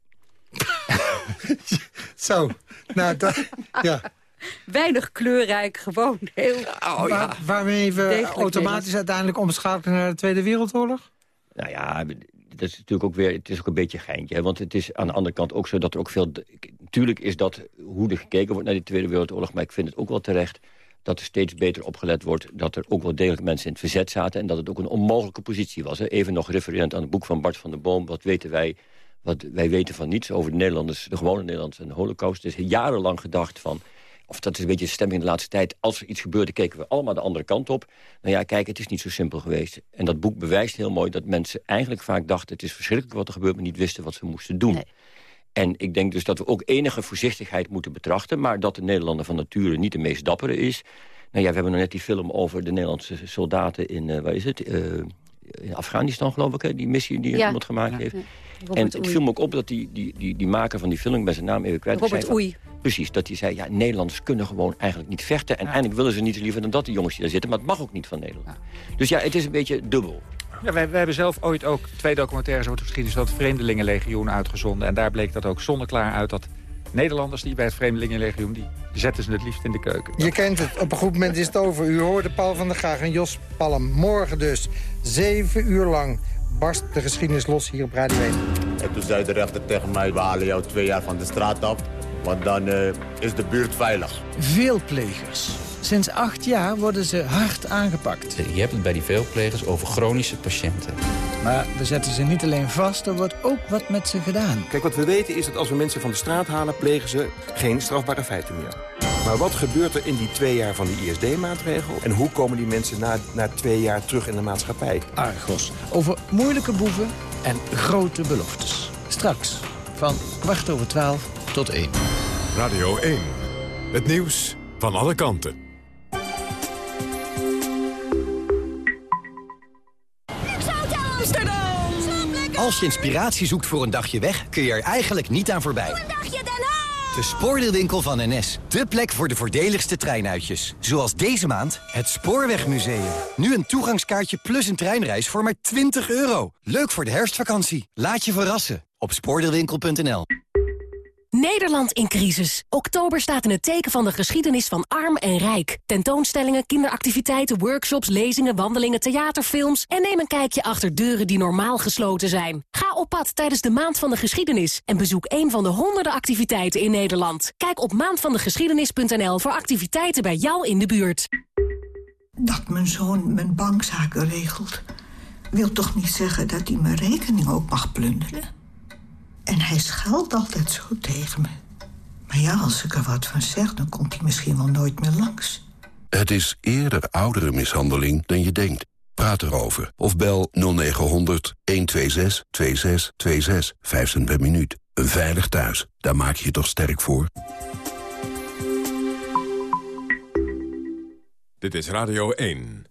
Zo, nou, dat, ja. Weinig kleurrijk, gewoon heel... Oh, Waar, waar we even Degelijk automatisch uiteindelijk omschakelen naar de Tweede Wereldoorlog? Nou ja, dat is natuurlijk ook weer, het is ook een beetje geintje. Hè? Want het is aan de andere kant ook zo dat er ook veel... Natuurlijk is dat hoe er gekeken wordt naar die Tweede Wereldoorlog... maar ik vind het ook wel terecht dat er steeds beter opgelet wordt... dat er ook wel degelijk mensen in het verzet zaten... en dat het ook een onmogelijke positie was. Hè? Even nog refererend aan het boek van Bart van der Boom. Wat weten wij? Wat, wij weten van niets over de Nederlanders, de gewone Nederlanders en de holocaust. Er is jarenlang gedacht van... Of dat is een beetje de stemming in de laatste tijd. Als er iets gebeurde, keken we allemaal de andere kant op. Nou ja, kijk, het is niet zo simpel geweest. En dat boek bewijst heel mooi dat mensen eigenlijk vaak dachten... het is verschrikkelijk wat er gebeurt, maar niet wisten wat ze moesten doen. En ik denk dus dat we ook enige voorzichtigheid moeten betrachten... maar dat de Nederlander van nature niet de meest dappere is. Nou ja, we hebben nog net die film over de Nederlandse soldaten in... eh waar is het? Eh, in Afghanistan, geloof ik, hè? die missie die Ja. iemand gemaakt heeft. Ja. En het Oei. viel me ook op dat die, die, die, die maker van die film, ik ben zijn naam even kwijt... Robert zei van- Oei. Precies, dat hij zei, ja, Nederlanders kunnen gewoon eigenlijk niet vechten. En eigenlijk willen ze niets liever dan dat, die jongens die daar zitten. Maar het mag ook niet van Nederland. Dus ja, het is een beetje dubbel. Ja, wij, wij hebben zelf ooit ook twee documentaires over de geschiedenis van het Vreemdelingenlegioen uitgezonden. En daar bleek dat ook zonneklaar uit dat Nederlanders die bij het Vreemdelingenlegioen... die zetten ze het liefst in de keuken. Je kent het. Op een goed moment is het over. U hoorde Paul van der Graag en Jos Palm. Morgen dus, zeven uur lang, barst de geschiedenis los hier op Radio 1. En toen zei de rechter tegen mij, we halen jou twee jaar van de straat af. Want dan eh, is de buurt veilig. Veelplegers. Sinds acht jaar worden ze hard aangepakt. Je hebt het bij die veelplegers over chronische patiënten. Maar we zetten ze niet alleen vast, er wordt ook wat met ze gedaan. Kijk, wat we weten is dat als we mensen van de straat halen... plegen ze geen strafbare feiten meer. Maar wat gebeurt er in die twee jaar van die ISD-maatregel? En hoe komen die mensen na, na twee jaar terug in de maatschappij? Argos. Over moeilijke boeven en grote beloftes. Straks van kwart over twaalf tot één. Radio 1. Het nieuws van alle kanten. Als je inspiratie zoekt voor een dagje weg, kun je er eigenlijk niet aan voorbij. De spoordeelwinkel van NS. De plek voor de voordeligste treinuitjes. Zoals deze maand het Spoorwegmuseum. Nu een toegangskaartje plus een treinreis voor maar 20 euro. Leuk voor de herfstvakantie. Laat je verrassen op spoordeelwinkel.nl. Nederland in crisis. Oktober staat in het teken van de geschiedenis van arm en rijk. Tentoonstellingen, kinderactiviteiten, workshops, lezingen, wandelingen, theaterfilms... en neem een kijkje achter deuren die normaal gesloten zijn. Ga op pad tijdens de Maand van de Geschiedenis... en bezoek een van de honderden activiteiten in Nederland. Kijk op maandvandegeschiedenis.nl voor activiteiten bij jou in de buurt. Dat mijn zoon mijn bankzaken regelt... wil toch niet zeggen dat hij mijn rekening ook mag plunderen? En hij scheldt altijd zo tegen me. Maar ja, als ik er wat van zeg, dan komt hij misschien wel nooit meer langs. Het is eerder oudere mishandeling dan je denkt. Praat erover of bel 0900 126 2626. 5 cent per minuut. Een veilig thuis, daar maak je je toch sterk voor? Dit is Radio 1.